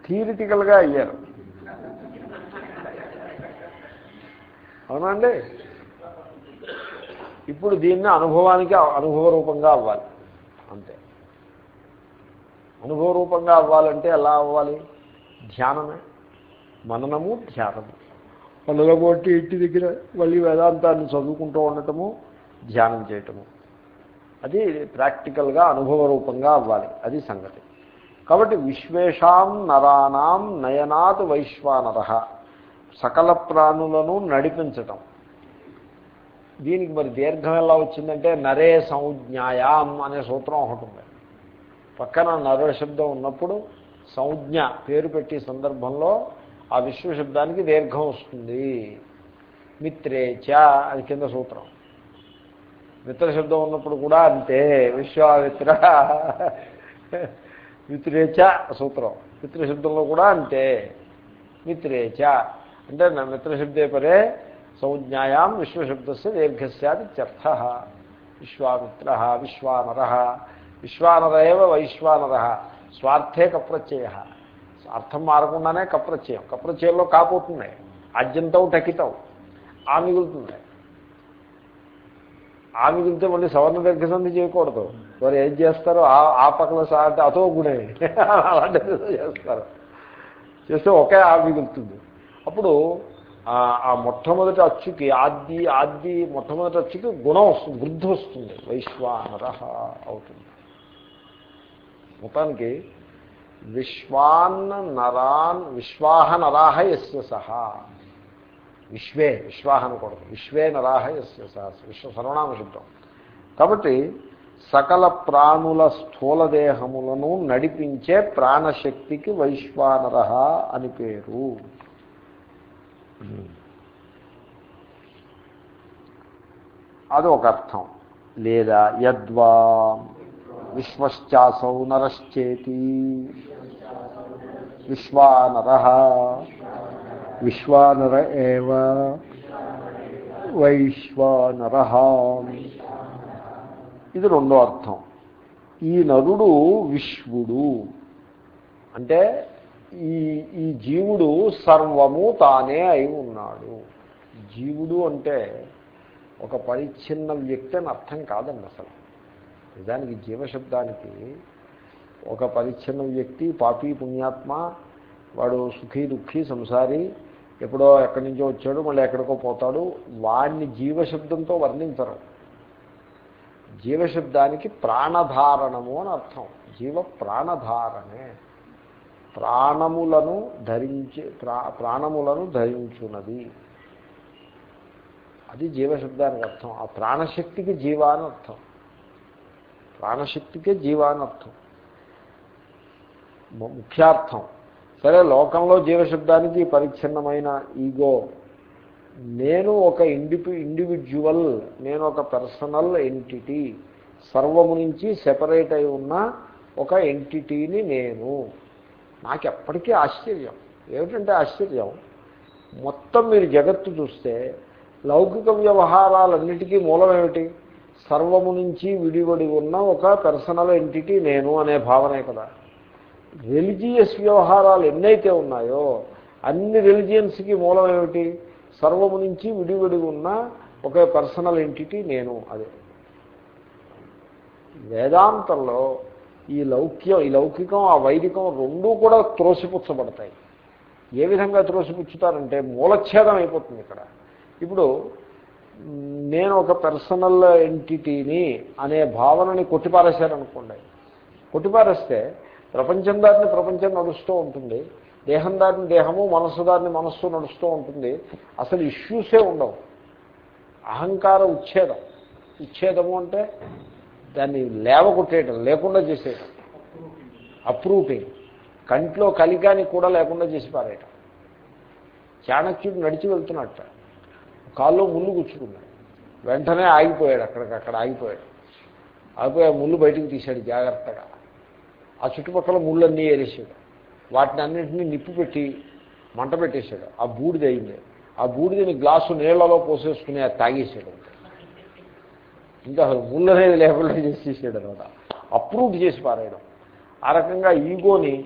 థియరిటికల్గా అయ్యారు. అవునండి ఇప్పుడు దీన్ని అనుభవానికి అనుభవ రూపంగా అవ్వాలి. అంతే. అనుభవ రూపంగా అవ్వాలంటే ఎలా అవ్వాలి? ధ్యానమే. మననము ధ్యానము. పనులగొట్టి ఇంటి దగ్గర మళ్ళీ వేదాంతాన్ని చదువుకుంటూ ఉండటము ధ్యానం చేయటము. అది ప్రాక్టికల్గా అనుభవ రూపంగా అవ్వాలి. అది సంగతి. కాబట్టి విశ్వేషాం నరాణం నయనాత్ వైశ్వానర. సకల ప్రాణులను నడిపించటం. దీనికి మరి దీర్ఘం ఎలా వచ్చిందంటే నరే సంజ్ఞాయాం అనే సూత్రం ఒకటి ఉంది. పక్కన నర శబ్దం ఉన్నప్పుడు సంజ్ఞ పేరు పెట్టే సందర్భంలో ఆ విశ్వశబ్దానికి దీర్ఘం వస్తుంది. మిత్రేచ అది కింద సూత్రం. మిత్ర శబ్దం ఉన్నప్పుడు కూడా అంతే విశ్వామిత్ర మిత్రేచ సూత్రం. మిత్రశబ్దంలో కూడా అంతే మిత్రేచ అంటే మిత్రశబ్దే పదే సంజ్ఞాయాం విశ్వశబ్దస్య దీర్ఘస్యాదిత్యర్థ. విశ్వామిత్ర విశ్వానర విశ్వానర ఏవ వైశ్వానర స్వార్థే కప్రత్యయ. అర్థం మారకుండానే కప్రత్యయం. కప్రత్యయంలో కాపోతుంది అద్యంతం టకితం. ఆ మిగులుతుంది ఆ మిగిలితే మళ్ళీ సవర్ణ దీర్ఘసంధి చేయకూడదు. వారు ఏం చేస్తారో ఆ ఆ పక్కన సాటి అతో గుణే అలాంటిది చేస్తారు. చేస్తే ఒకే ఆ మిగులుతుంది. అప్పుడు ఆ మొట్టమొదటి అచ్చుకి ఆది ఆది మొట్టమొదటి అచ్చుకి గుణం వస్తుంది వృద్ధి వస్తుంది. వైశ్వానర అవుతుంది. మొత్తానికి విశ్వాన్ నరాన్ విశ్వాహ నరాహ ఎస్య సహా. విశ్వే విశ్వాహ అనకూడదు. విశ్వే నరాహ ఎస్య సహా. విశ్వ సర్వనామ శబ్దం. కాబట్టి సకల ప్రాణుల స్థూల దేహములను నడిపించే ప్రాణశక్తికి వైశ్వానర అని పేరు. అది ఒక అర్థం. లేదా యద్వా విశ్వశ్చాసౌ నరశ్చేతి. విశ్వానర విశ్వానర ఏవ. వైశ్వానర ఇది రెండో అర్థం. ఈ నరుడు విశ్వుడు. అంటే ఈ ఈ జీవుడు సర్వము తానే అయి ఉన్నాడు. జీవుడు అంటే ఒక పరిచ్ఛిన్న వ్యక్తి అని అర్థం కాదండి అసలు. నిజానికి జీవశబ్దానికి ఒక పరిచ్ఛిన్న వ్యక్తి పాపి పుణ్యాత్మ వాడు సుఖీ దుఃఖీ సంసారి ఎప్పుడో ఎక్కడి నుంచో వచ్చాడు మళ్ళీ ఎక్కడికో పోతాడు వాడిని జీవశబ్దంతో వర్ణించరు. జీవశబ్దానికి ప్రాణధారణము అని అర్థం. జీవ ప్రాణధారణే. ప్రాణములను ధరించి ప్రాణములను ధరించున్నది అది జీవశబ్దానికి అర్థం. ఆ ప్రాణశక్తికి జీవ అని అర్థం. ప్రాణశక్తికే జీవ అని అర్థం. ముఖ్యార్థం. సరే లోకంలో జీవశబ్దానికి పరిచ్ఛిన్నమైన ఈగో. నేను ఒక ఇండిపి ఇండివిజువల్ నేను ఒక పర్సనల్ ఎంటిటీ. సర్వము నుంచి సెపరేట్ అయి ఉన్న ఒక ఎంటిటీని నేను. నాకు ఎప్పటికీ ఆశ్చర్యం. ఏమిటంటే ఆశ్చర్యం? మొత్తం మీరు జగత్తు చూస్తే లౌకిక వ్యవహారాలన్నిటికీ మూలం ఏమిటి సర్వము నుంచి విడివడి ఉన్న ఒక పర్సనల్ ఎంటిటీ నేను అనే భావనే కదా. రిలిజియస్ వ్యవహారాలు ఎన్నైతే ఉన్నాయో అన్ని రిలిజియన్స్కి మూలం ఏమిటి సర్వము నుంచి విడివడి ఉన్న ఒక పర్సనల్ ఎంటిటీ నేను అదే. వేదాంతంలో ఈ లౌక్యం ఈ లౌకికం ఆ వైదికం రెండూ కూడా త్రోసిపుచ్చబడతాయి. ఏ విధంగా త్రోసిపుచ్చుతారంటే మూలఛేదం అయిపోతుంది ఇక్కడ. ఇప్పుడు నేను ఒక పర్సనల్ ఎంటిటీని అనే భావనని కొట్టిపారేశారనుకోండి. కొట్టిపారేస్తే ప్రపంచం దారిని ప్రపంచం నడుస్తూ ఉంటుంది. దేహం దారిని దేహము మనస్సు దారిని మనస్సు నడుస్తూ ఉంటుంది. అసలు ఇష్యూసే ఉండవు. అహంకార ఉచ్ఛేదం. ఉచ్ఛేదము అంటే దాన్ని లేవగొట్టేయటం లేకుండా చేసేయటం. అప్రూటింగ్ కంట్లో కలిగాని కూడా లేకుండా చేసి పారేయటం. చాణక్యుడు నడిచి వెళ్తున్నట్ట. కాల్లో ముళ్ళు గుచ్చుకున్నాడు వెంటనే ఆగిపోయాడు అక్కడికి అక్కడ ఆగిపోయాడు. ఆగిపోయి ఆ ముళ్ళు బయటికి తీశాడు జాగ్రత్తగా. ఆ చుట్టుపక్కల ముళ్ళన్నీ ఏరేసాడు వాటిని అన్నింటినీ నిప్పు పెట్టి మంట పెట్టేశాడు. ఆ బూడిద అయింది. ఆ బూడిదని గ్లాసు నీళ్ళలో పోసేసుకుని అది తాగేసాడు ఇంకా అసలు ముళ్ళు అనేది లేకుండా చేసేసాడు అనమాట అప్రూవ్ చేసి పారేయడం. ఆ రకంగా ఈగోని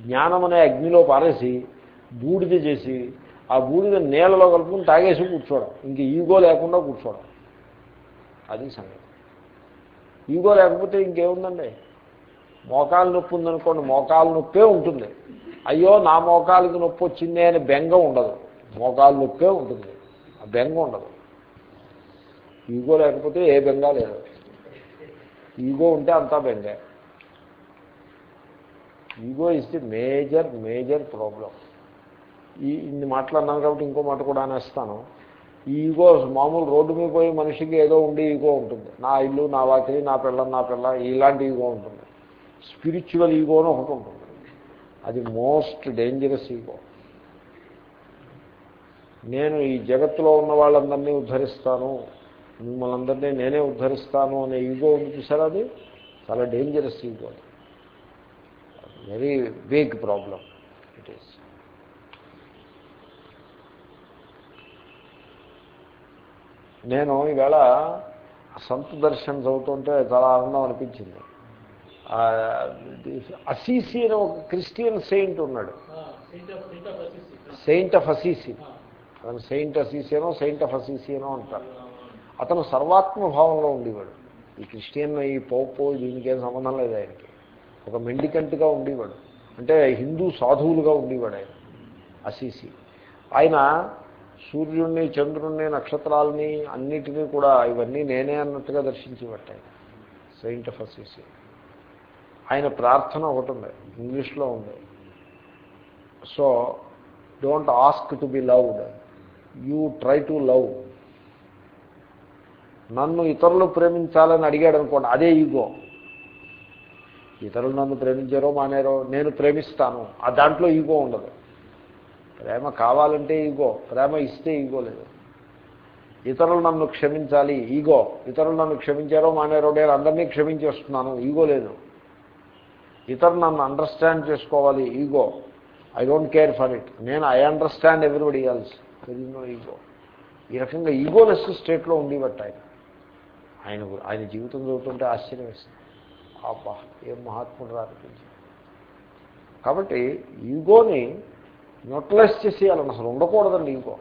జ్ఞానం అనే అగ్నిలో పారేసి బూడిద చేసి ఆ బూడిద నీళ్ళలో కలుపుకుని తాగేసి కూర్చోవడం. ఇంక ఈగో లేకుండా కూర్చోవడం. అది సంగతి. ఈగో లేకపోతే ఇంకేముందండి? మోకాలు నొప్పి ఉందనుకోండి మోకాలు నొప్పే ఉంటుంది. అయ్యో నా మోకాలకి నొప్పి వచ్చిందే అని బెంగ ఉండదు. మోకాలు నొప్పే ఉంటుంది. ఆ బెంగ ఉండదు. ఈగో లేకపోతే ఏ బెంగా లేదు. ఈగో ఉంటే అంతా Bengay. Ego is the major major problem ఈ ఇన్ని మాట్లాడినాను కాబట్టి ఇంకో మాట కూడా అనేస్తాను. ఈగో మామూలు రోడ్డు మీద పోయి మనిషికి ఏదో ఉండి ఈగో ఉంటుంది. నా ఇల్లు నా వాకిలి నా పిల్ల నా పిల్ల ఇలాంటి ఈగో ఉంటుంది. స్పిరిచువల్ ఈగోను ఒకటి ఉంటుంది. అది మోస్ట్ డేంజరస్ ఈగో. నేను ఈ జగత్తులో ఉన్న వాళ్ళందరినీ ఉద్ధరిస్తాను. మిమ్మల్ని అందరినీ నేనే ఉద్ధరిస్తాను అనే ఈగో ఉంది చూసారా అది? చాలా డేంజరస్ ఈగో అది. Very big problem it is నేను ఈవేళ సంత దర్శనం చదువుతుంటే చాలా ఆనందం అనిపించింది. అసీసి అని ఒక క్రిస్టియన్ సెయింట్ ఉన్నాడు. Saint of Assisi saint Assisi అనో సెయింట్ ఆఫ్ అసీసి అనో అంటారు. అతను సర్వాత్మభావంలో ఉండేవాడు. ఈ క్రిస్టియన్ ఈ పోపు దీనికి సంబంధం లేదు ఆయనకి. ఒక మెండికంట్గా ఉండేవాడు. అంటే హిందూ సాధువులుగా ఉండేవాడు ఆయన అసీసి ఆయన సూర్యుడిని చంద్రుణ్ణి నక్షత్రాలని అన్నిటినీ కూడా ఇవన్నీ నేనే అన్నట్టుగా దర్శించేవాట ఆయన సెయింట్ ఆఫ్ అసీసీ ఆయన ప్రార్థన ఒకటి ఉంది ఇంగ్లీష్లో ఉంది. So don't ask to be loved you try to love నన్ను ఇతరులు ప్రేమించాలని అడిగాడు అనుకోండి అదే ఈగో. ఇతరులు నన్ను ప్రేమించారో మానేరో నేను ప్రేమిస్తాను. ఆ దాంట్లో ఈగో ఉండదు. ప్రేమ కావాలంటే ఈగో ప్రేమ ఇస్తే ఈగో లేదు. ఇతరులు నన్ను క్షమించాలి ఈగో. ఇతరులు నన్ను క్షమించారో మానేరో నేను అందరినీ క్షమించేస్తున్నాను ఈగో లేదు. ఇతరులు నన్ను అండర్స్టాండ్ చేసుకోవాలి ego. I don't care for it నేను I understand everybody else no ego ఈ రకంగా ఈగోలెస్ స్టేట్లో ఉండేవట్టు ఆయన. ఆయన ఆయన జీవితం చదువుతుంటే ఆశ్చర్యం వేస్తుంది అబ్బా ఏం మహాత్ముడు అనిపించింది. కాబట్టి ఈగోని న్యూట్రలైజ్ చేసేయాలని అసలు ఉండకూడదండి ఈగో.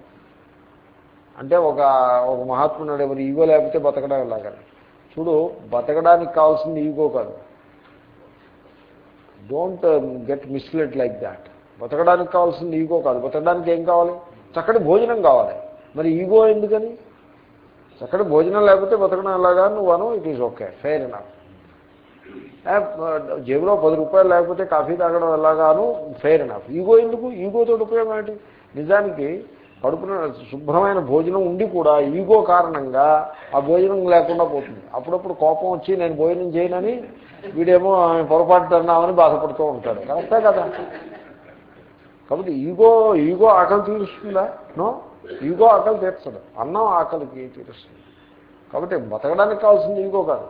అంటే ఒక ఒక మహాత్ముడు ఎవరు ఈగో లేకపోతే బతకడం ఎలాగని. చూడు బతకడానికి కావాల్సింది ఈగో కాదు. Don't get misled like that బతకడానికి కావాల్సింది ఈగో కాదు. బతకడానికి ఏం కావాలి? చక్కటి భోజనం కావాలి. మరి ఈగో ఎందుకని? చక్కటి భోజనం లేకపోతే బతకడం ఎలాగా? నువ్వు it is okay fair enough జేబులో పది రూపాయలు లేకపోతే కాఫీ తాగడం ఎలాగాను ఫెయిర్ ఎనఫ్ ఈగో ఎందుకు? ఈగోతో ఉపయోగం ఏంటి? నిజానికి కడుపున శుభ్రమైన భోజనం ఉండి కూడా ఈగో కారణంగా ఆ భోజనం లేకుండా పోతుంది. అప్పుడప్పుడు కోపం వచ్చి నేను భోజనం చేయనని వీడేమో పొరపాటు తిన్నామని బాధపడుతూ ఉంటాడు. కరెక్టే కదా? కాబట్టి ఈగో ఈగో ఆకలి తీరుస్తుందా? నో? ఈగో ఆకలి తీర్చదు. అన్నం ఆకలికి తీరుస్తుంది. కాబట్టి బతకడానికి కావాల్సింది ఈగో కాదు.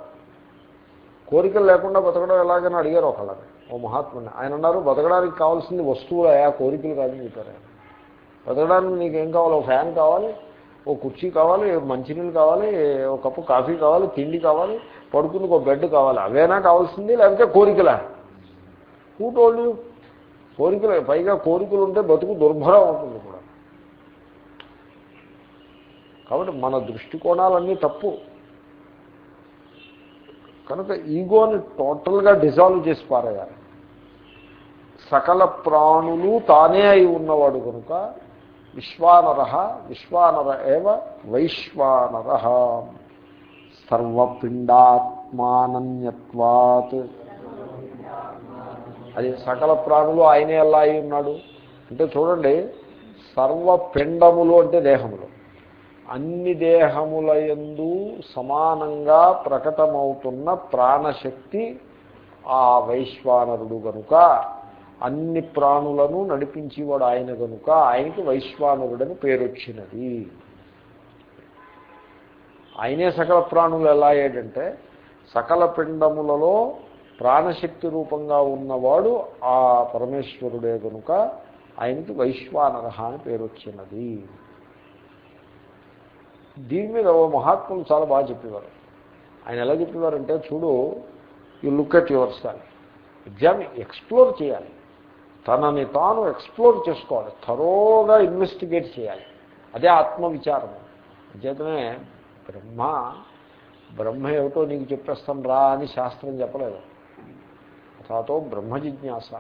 కోరికలు లేకుండా బతకడం ఎలాగని అడిగారు ఒకళ్ళని ఓ మహాత్ముని. ఆయన అన్నారు బతకడానికి కావాల్సింది వస్తువులు ఆ కోరికలు కాదని చెప్పారు ఆయన బతకడానికి నీకు ఏం కావాలి? ఒక ఫ్యాన్ కావాలి ఓ కుర్చీ కావాలి మంచినీళ్ళు కావాలి ఒక కప్పు కాఫీ కావాలి తిండి కావాలి పడుకుందుకు ఒక బెడ్ కావాలి. అవేనా కావాల్సింది? లేకపోతే కోరికలా? కూటోళ్ళు కోరికలు పైగా కోరికలు ఉంటే బతుకు దుర్భరం అవుతుంది కూడా. కాబట్టి మన దృష్టికోణాలన్నీ తప్పు. కనుక ఈగోని టోటల్గా డిజాల్వ్ చేసి పారేయాలి. సకల ప్రాణులు తానే అయి ఉన్నవాడు కనుక విశ్వానర విశ్వానర ఏవ వైశ్వానర. సర్వపిండాత్మానన్యత్వాత్. అది సకల ప్రాణులు ఆయనే ఎలా అయి ఉన్నాడు. అంటే చూడండి సర్వపిండములు అంటే దేహములు. అన్ని దేహముల యందు సమానంగా ప్రకటమవుతున్న ప్రాణశక్తి ఆ వైశ్వానరుడు గనుక అన్ని ప్రాణులను నడిపించేవాడు ఆయన గనుక ఆయనకి వైశ్వానరుడని పేరొచ్చినది. ఆయనే సకల ప్రాణులు ఎలా అయ్యాడంటే సకల పిండములలో ప్రాణశక్తి రూపంగా ఉన్నవాడు ఆ పరమేశ్వరుడే కనుక ఆయనకి వైశ్వానరహ అని పేరొచ్చినది. దీని మీద ఓ మహాత్ములు చాలా బాగా చెప్పేవారు. ఆయన ఎలా చెప్పేవారంటే చూడు you look at yourself exam explore చేయాలి. తనని తాను ఎక్స్ప్లోర్ చేసుకోవాలి. థరోగా ఇన్వెస్టిగేట్ చేయాలి. అదే ఆత్మవిచారం. అంచేతనే బ్రహ్మ బ్రహ్మ ఏమిటో నీకు చెప్పేస్తాను రా అని శాస్త్రం చెప్పలేదు. తాతో బ్రహ్మ జిజ్ఞాస.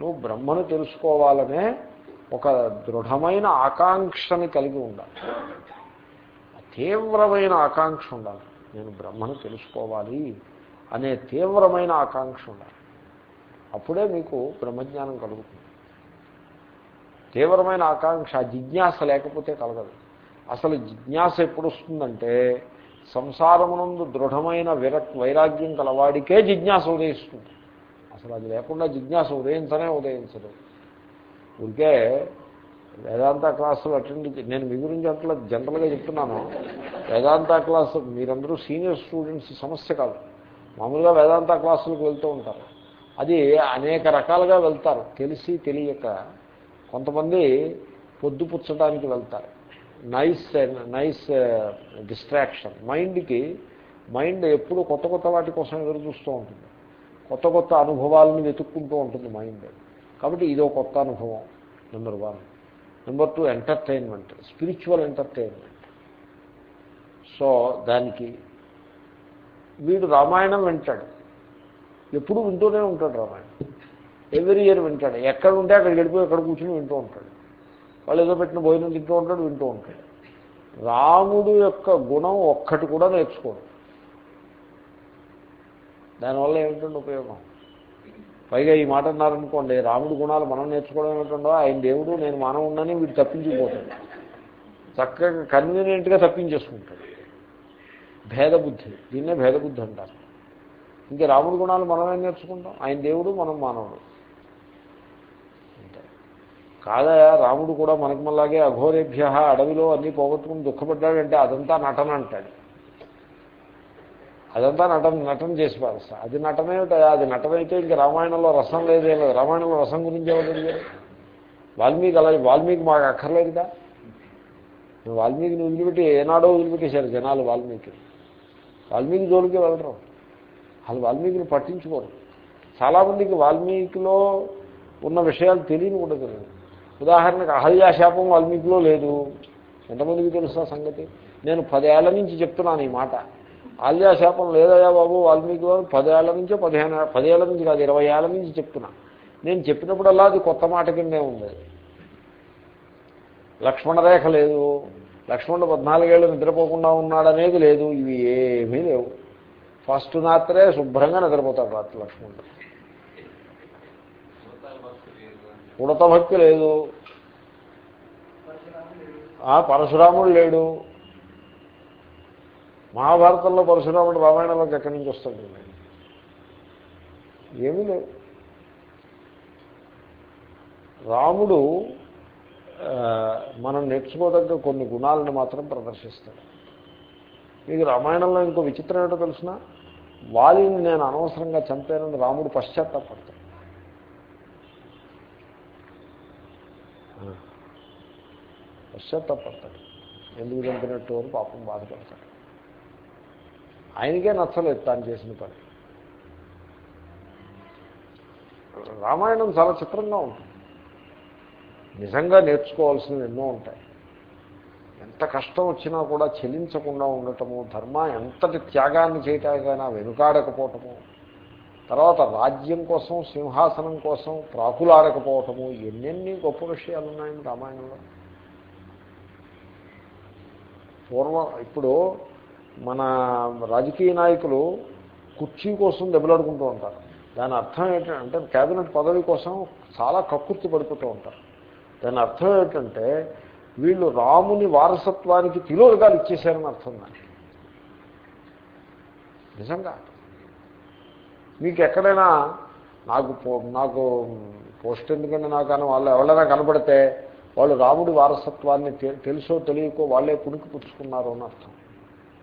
నువ్వు బ్రహ్మను తెలుసుకోవాలనే ఒక దృఢమైన ఆకాంక్షని కలిగి ఉండాలి. తీవ్రమైన ఆకాంక్ష ఉండాలి. నేను బ్రహ్మను తెలుసుకోవాలి అనే తీవ్రమైన ఆకాంక్ష ఉండాలి. అప్పుడే మీకు బ్రహ్మజ్ఞానం కలుగుతుంది. తీవ్రమైన ఆకాంక్ష జిజ్ఞాస లేకపోతే కలగదు. అసలు జిజ్ఞాస ఎప్పుడు వస్తుందంటే సంసారమునందు దృఢమైన విర వైరాగ్యం కలవాడికే జిజ్ఞాస ఉదయిస్తుంది. అసలు అది లేకుండా జిజ్ఞాస ఉదయించనే ఉదయించదు. ఊరికే వేదాంత క్లాసులు అటెండ్ నేను మీ గురించి అట్లా జనరల్గా చెప్తున్నాను. వేదాంత క్లాసు మీరందరూ సీనియర్ స్టూడెంట్స్ సమస్య కాదు. మామూలుగా వేదాంత క్లాసులకు వెళ్తూ ఉంటారు. అది అనేక రకాలుగా వెళ్తారు. తెలిసి తెలియక కొంతమంది పొద్దుపుచ్చడానికి వెళ్తారు. నైస్ నైస్ uh, డిస్ట్రాక్షన్ మైండ్కి మైండ్ ఎప్పుడు కొత్త కొత్త వాటి కోసం ఎదురు చూస్తూ ఉంటుంది. కొత్త కొత్త అనుభవాలను వెతుక్కుంటూ ఉంటుంది మైండ్. కాబట్టి ఇదో కొత్త అనుభవం number one. Number two entertainment spiritual entertainment so దానికి వీడు రామాయణం వింటాడు. ఎప్పుడు వింటూనే ఉంటాడు రామాయణం. ఎవ్రీ ఇయర్ వింటాడు. ఎక్కడ ఉంటే అక్కడ వెళ్ళిపోయి ఎక్కడ కూర్చుని వింటూ ఉంటాడు. వాళ్ళు ఏదో పెట్టిన భోజనం తింటూ ఉంటాడు వింటూ ఉంటాడు. రాముడు యొక్క గుణం ఒక్కటి కూడా నేర్చుకోడు. దానివల్ల ఏమిటండి ఉపయోగం? పైగా ఈ మాట అన్నారనుకోండి రాముడి గుణాలు మనం నేర్చుకోవడం ఏమిటండో ఆయన దేవుడు నేను మానవుడని వీడు తప్పించిపోతాడు చక్కగా కన్వీనియంట్గా తప్పించేసుకుంటాడు. భేదబుద్ధి దీన్నే భేదబుద్ధి అంటారు. ఇంకా రాముడి గుణాలు మనమే నేర్చుకుంటాం? ఆయన దేవుడు మనం మానవుడు. కాదా రాముడు కూడా మనకి మళ్ళాగే అఘోరేభ్య అడవిలో అన్నీ పోగొట్టుకుని దుఃఖపడ్డాడంటే అదంతా నటన అంటాడు. అదంతా నటన నటన చేసి పారేస్తా. అది నటనేమిటా అది నటనైతే ఇంక రామాయణంలో రసం లేదే లేదు. రామాయణంలో రసం గురించి ఎవరు అడిగారు వాల్మీకి అలా వాల్మీకి మాకు అక్కర్లేదుగా? వాల్మీకిని వదిలిపెట్టి ఏనాడో వదిలిపెట్టేశారు జనాలు వాల్మీకి. వాల్మీకి జోలికి వెళ్ళరు. వాళ్ళు వాల్మీకిని పట్టించుకోరు. చాలామందికి వాల్మీకిలో ఉన్న విషయాలు తెలియని కూడా తెలియదు. ఉదాహరణకు అహల్యాశాపం వాల్మీకిలో లేదు. ఎంతమందికి తెలుసా సంగతి? నేను పదేళ్ళ నుంచి చెప్తున్నాను ఈ మాట. ఆల్యాశాపం లేదయా బాబు వాల్మీకి వారు పదేళ్ళ నుంచో పదిహేను పదేళ్ళ నుంచి కాదు ఇరవై ఏళ్ళ నుంచి చెప్తున్నా. నేను చెప్పినప్పుడల్లా అది కొత్త మాట కిందే ఉంది. లక్ష్మణరేఖ లేదు. లక్ష్మణుడు పద్నాలుగేళ్ళు నిద్రపోకుండా ఉన్నాడనేది లేదు. ఇవి ఏమీ లేవు. ఫస్ట్ రాత్రే శుభ్రంగా నిద్రపోతాడు రాత్రి లక్ష్మణుడు. ఉడత భక్తి లేదు. పరశురాముడు లేడు. మహాభారతంలో పరశురాముడు రామాయణంలోకి ఎక్కడి నుంచి వస్తాడు? ఏమీ లేవు రాముడు మనం నేర్చుకోదగ్గ కొన్ని గుణాలను మాత్రం ప్రదర్శిస్తాడు. మీకు రామాయణంలో ఇంకో విచిత్రం ఏంటో తెలిసిన? వాలిని నేను అనవసరంగా చంపానని రాముడు పశ్చాత్తాపడతాడు పశ్చాత్తాపడతాడు ఎందుకు చంపినట్టు అని పాపం బాధపడతాడు. ఆయనకే నచ్చలేదు తాను చేసిన పని. రామాయణం చాలా చిత్రంగా ఉంటుంది. నిజంగా నేర్చుకోవాల్సినవి ఎన్నో ఉంటాయి. ఎంత కష్టం వచ్చినా కూడా చెల్లించకుండా ఉండటము ధర్మ ఎంతటి త్యాగాన్ని చేయటానికైనా వెనుకాడకపోవటము తర్వాత రాజ్యం కోసం సింహాసనం కోసం ప్రాకులాడకపోవటము ఎన్నెన్ని గొప్ప విషయాలు ఉన్నాయని రామాయణంలో. పూర్వం ఇప్పుడు మన రాజకీయ నాయకులు కుర్చీ కోసం దెబ్బలాడుకుంటూ ఉంటారు. దాని అర్థం ఏంటంటే కేబినెట్ పదవి కోసం చాలా కక్కుర్తి పడిపోతూ ఉంటారు. దాని అర్థం ఏంటంటే వీళ్ళు రాముని వారసత్వానికి తిలోరగాలు ఇచ్చేశారని అర్థం దానికి. నిజంగా? మీకు ఎక్కడైనా నాకు నాకు పోస్ట్ ఎందుకంటే నాకు కానీ వాళ్ళు ఎవరైనా కనబడితే వాళ్ళు రాముడి వారసత్వాన్ని తెలుసో తెలియకో వాళ్ళే పుణికి పుచ్చుకున్నారు అని అర్థం.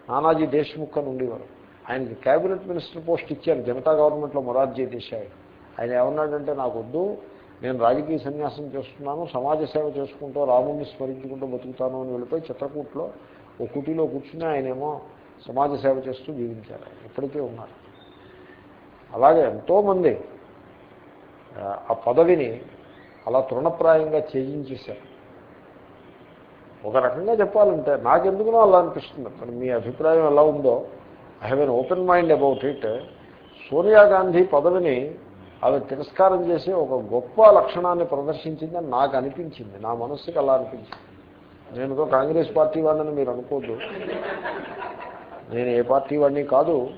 నానాజీ దేశ్ముఖ్ అని ఉండేవారు. ఆయనకి క్యాబినెట్ మినిస్టర్ పోస్ట్ ఇచ్చారు. జనతా గవర్నమెంట్లో మొరార్జీ దేశాయ్ ఆయన ఏమన్నాడంటే నాకు వద్దు నేను రాజకీయ సన్యాసం చేస్తున్నాను. సమాజ సేవ చేసుకుంటూ రాముడిని స్మరించుకుంటూ బతుకుతాను అని వెళ్ళిపోయి చిత్రకూట్లో ఓ కుటీలో కూర్చుని ఆయనేమో సమాజ సేవ చేస్తూ జీవించారు. ఇప్పటికే ఉన్నారు. అలాగే ఎంతోమంది ఆ పదవిని అలా తృణప్రాయంగా త్యజించేశారు. ఒక రకంగా చెప్పాలంటే నాకెందుకునో అలా అనిపిస్తుంది. మరి మీ అభిప్రాయం ఎలా ఉందో? I have an open mind about it Sonia Gandhi పదవిని ఆమె తిరస్కారం చేసి ఒక గొప్ప లక్షణాన్ని ప్రదర్శించిందని నాకు అనిపించింది. నా మనస్సుకి అలా అనిపించింది. నేను కాంగ్రెస్ పార్టీ వాడిని మీరు అనుకోద్దు. నేను ఏ పార్టీ వాడిని కాదు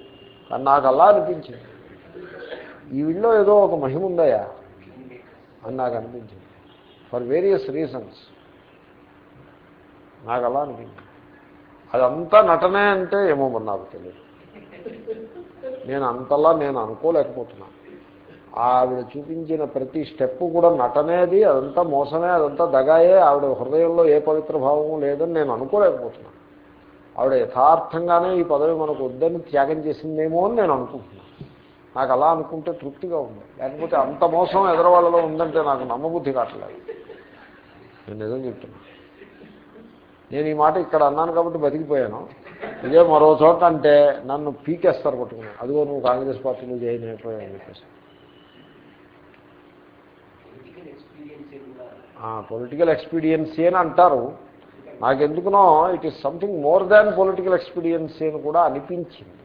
కానీ నాకు అలా అనిపించింది. ఈ వీళ్ళో ఏదో ఒక మహిమ ఉందయా అని నాకు అనిపించింది. ఫర్ వేరియస్ రీజన్స్ నాకు అలా అనిపించింది. అదంతా నటనే అంటే ఏమో మరి నాకు తెలియదు నేను అంతలా నేను అనుకోలేకపోతున్నాను. ఆవిడ చూపించిన ప్రతి స్టెప్ కూడా నటనేది అదంతా మోసమే అదంతా దగాయే ఆవిడ హృదయంలో ఏ పవిత్ర భావము లేదని నేను అనుకోలేకపోతున్నాను. ఆవిడ యథార్థంగానే ఈ పదవి మనకు వద్దని త్యాగం చేసిందేమో అని నేను అనుకుంటున్నాను. నాకు అలా అనుకుంటే తృప్తిగా ఉంది. లేకపోతే అంత మోసం ఎదరవాళ్ళలో ఉందంటే నాకు నమ్మబుద్ధి కావట్లేదు. నేను నిజం చెప్తున్నాను నేను ఈ మాట ఇక్కడ అన్నాను కాబట్టి బతికిపోయాను. ఇదే మరో చోట అంటే నన్ను పీకేస్తారు పట్టుకున్నాను అదిగో నువ్వు కాంగ్రెస్ పార్టీలో జాయిన్ అయిపోయావు చెప్పేసి. పొలిటికల్ ఎక్స్పీరియన్సీ అని అంటారు. నాకెందుకునో it is something more than political experience అని కూడా అనిపించింది.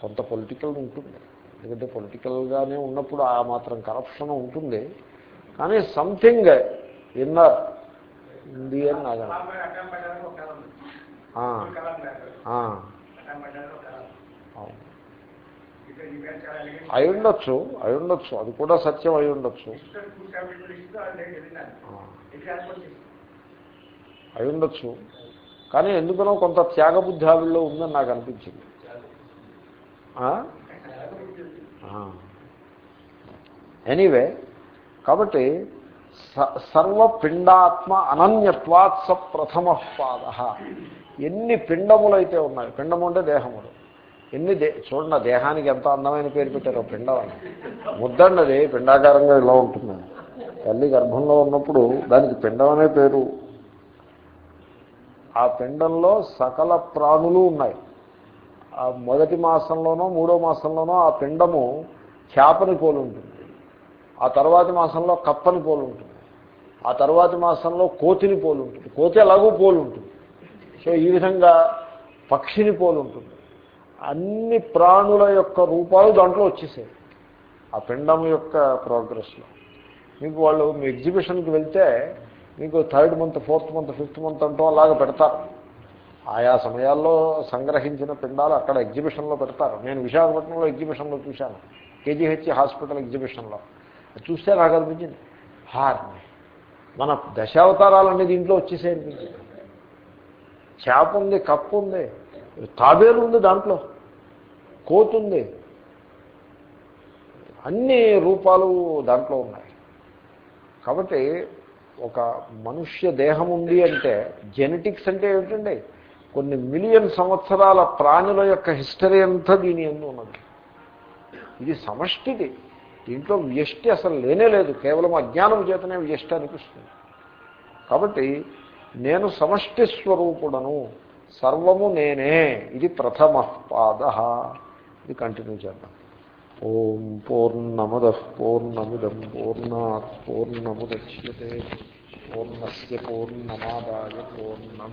కొంత పొలిటికల్ ఉంటుంది. ఎందుకంటే పొలిటికల్గానే ఉన్నప్పుడు ఆ మాత్రం కరప్షన్ ఉంటుంది. కానీ సంథింగ్ ఇన్నర్ ఉంది అని నాకు అయి ఉండొచ్చు అయి ఉండొచ్చు. అది కూడా సత్యం అయి ఉండొచ్చు. అయి ఉండొచ్చు. కానీ ఎందుకనో కొంత త్యాగబుద్ధి ఆవిడలో ఉందని నాకు అనిపించింది. ఎనీవే కాబట్టి సర్వపిండాత్మ అనన్యత్వాత్ స ప్రథమ పాద ఎన్ని పిండములైతే ఉన్నాయి పిండము అంటే దేహములు. ఎన్ని దే చూడండి దేహానికి ఎంత అందమైన పేరు పెట్టారో పిండం అని. ముద్దండది పిండాకారంగా ఇలా ఉంటుంది. తల్లి గర్భంలో ఉన్నప్పుడు దానికి పిండం అనే పేరు. ఆ పిండంలో సకల ప్రాణులు ఉన్నాయి. ఆ మొదటి మాసంలోనో మూడో మాసంలోనో ఆ పిండము చేపని పోలి ఉంటుంది. ఆ తర్వాతి మాసంలో కప్పని పోలు ఉంటుంది. ఆ తర్వాతి మాసంలో కోతిని పోలు ఉంటుంది. కోతి ఎలాగూ పోలు ఉంటుంది. సో ఈ విధంగా పక్షిని పోలు ఉంటుంది. అన్ని ప్రాణుల యొక్క రూపాలు దాంట్లో వచ్చేసాయి. ఆ పిండం యొక్క ప్రోగ్రెస్లో. మీకు వాళ్ళు మీ ఎగ్జిబిషన్కి వెళ్తే మీకు third month fourth month fifth month అంటూ అలాగ పెడతారు. ఆయా సమయాల్లో సంగ్రహించిన పిండాలు అక్కడ ఎగ్జిబిషన్లో పెడతారు. నేను విశాఖపట్నంలో ఎగ్జిబిషన్లో చూశాను. కేజీహెచ్ హాస్పిటల్ ఎగ్జిబిషన్లో. చూస్తే నాకు అనిపించింది హార్ని మన దశావతారాలన్నీ దీంట్లో వచ్చేసే అనిపించింది. చేప ఉంది కప్పు ఉంది తాబేలు ఉంది దాంట్లో కోతుంది అన్ని రూపాలు దాంట్లో ఉన్నాయి. కాబట్టి ఒక మనుష్య దేహం ఉంది అంటే జెనెటిక్స్ అంటే ఏమిటండి? కొన్ని మిలియన్ సంవత్సరాల ప్రాణుల యొక్క హిస్టరీ అంతా దీని ఎందు ఉన్నది. ఇది సమష్టిది. దీంట్లో వ్యష్టి అసలు లేనే లేదు. కేవలం అజ్ఞానం చేతనే వ్యష్టి అనిపిస్తుంది. కాబట్టి నేను సమష్టి స్వరూపుడను. సర్వము నేనే. ఇది ప్రథమ పాద. ఇది కంటిన్యూ చేద్దాం. ఓం పూర్ణముద పూర్ణమిదం పూర్ణాత్ పూర్ణముద్యతే. పూర్ణస్ పూర్ణమాదాయ పూర్ణం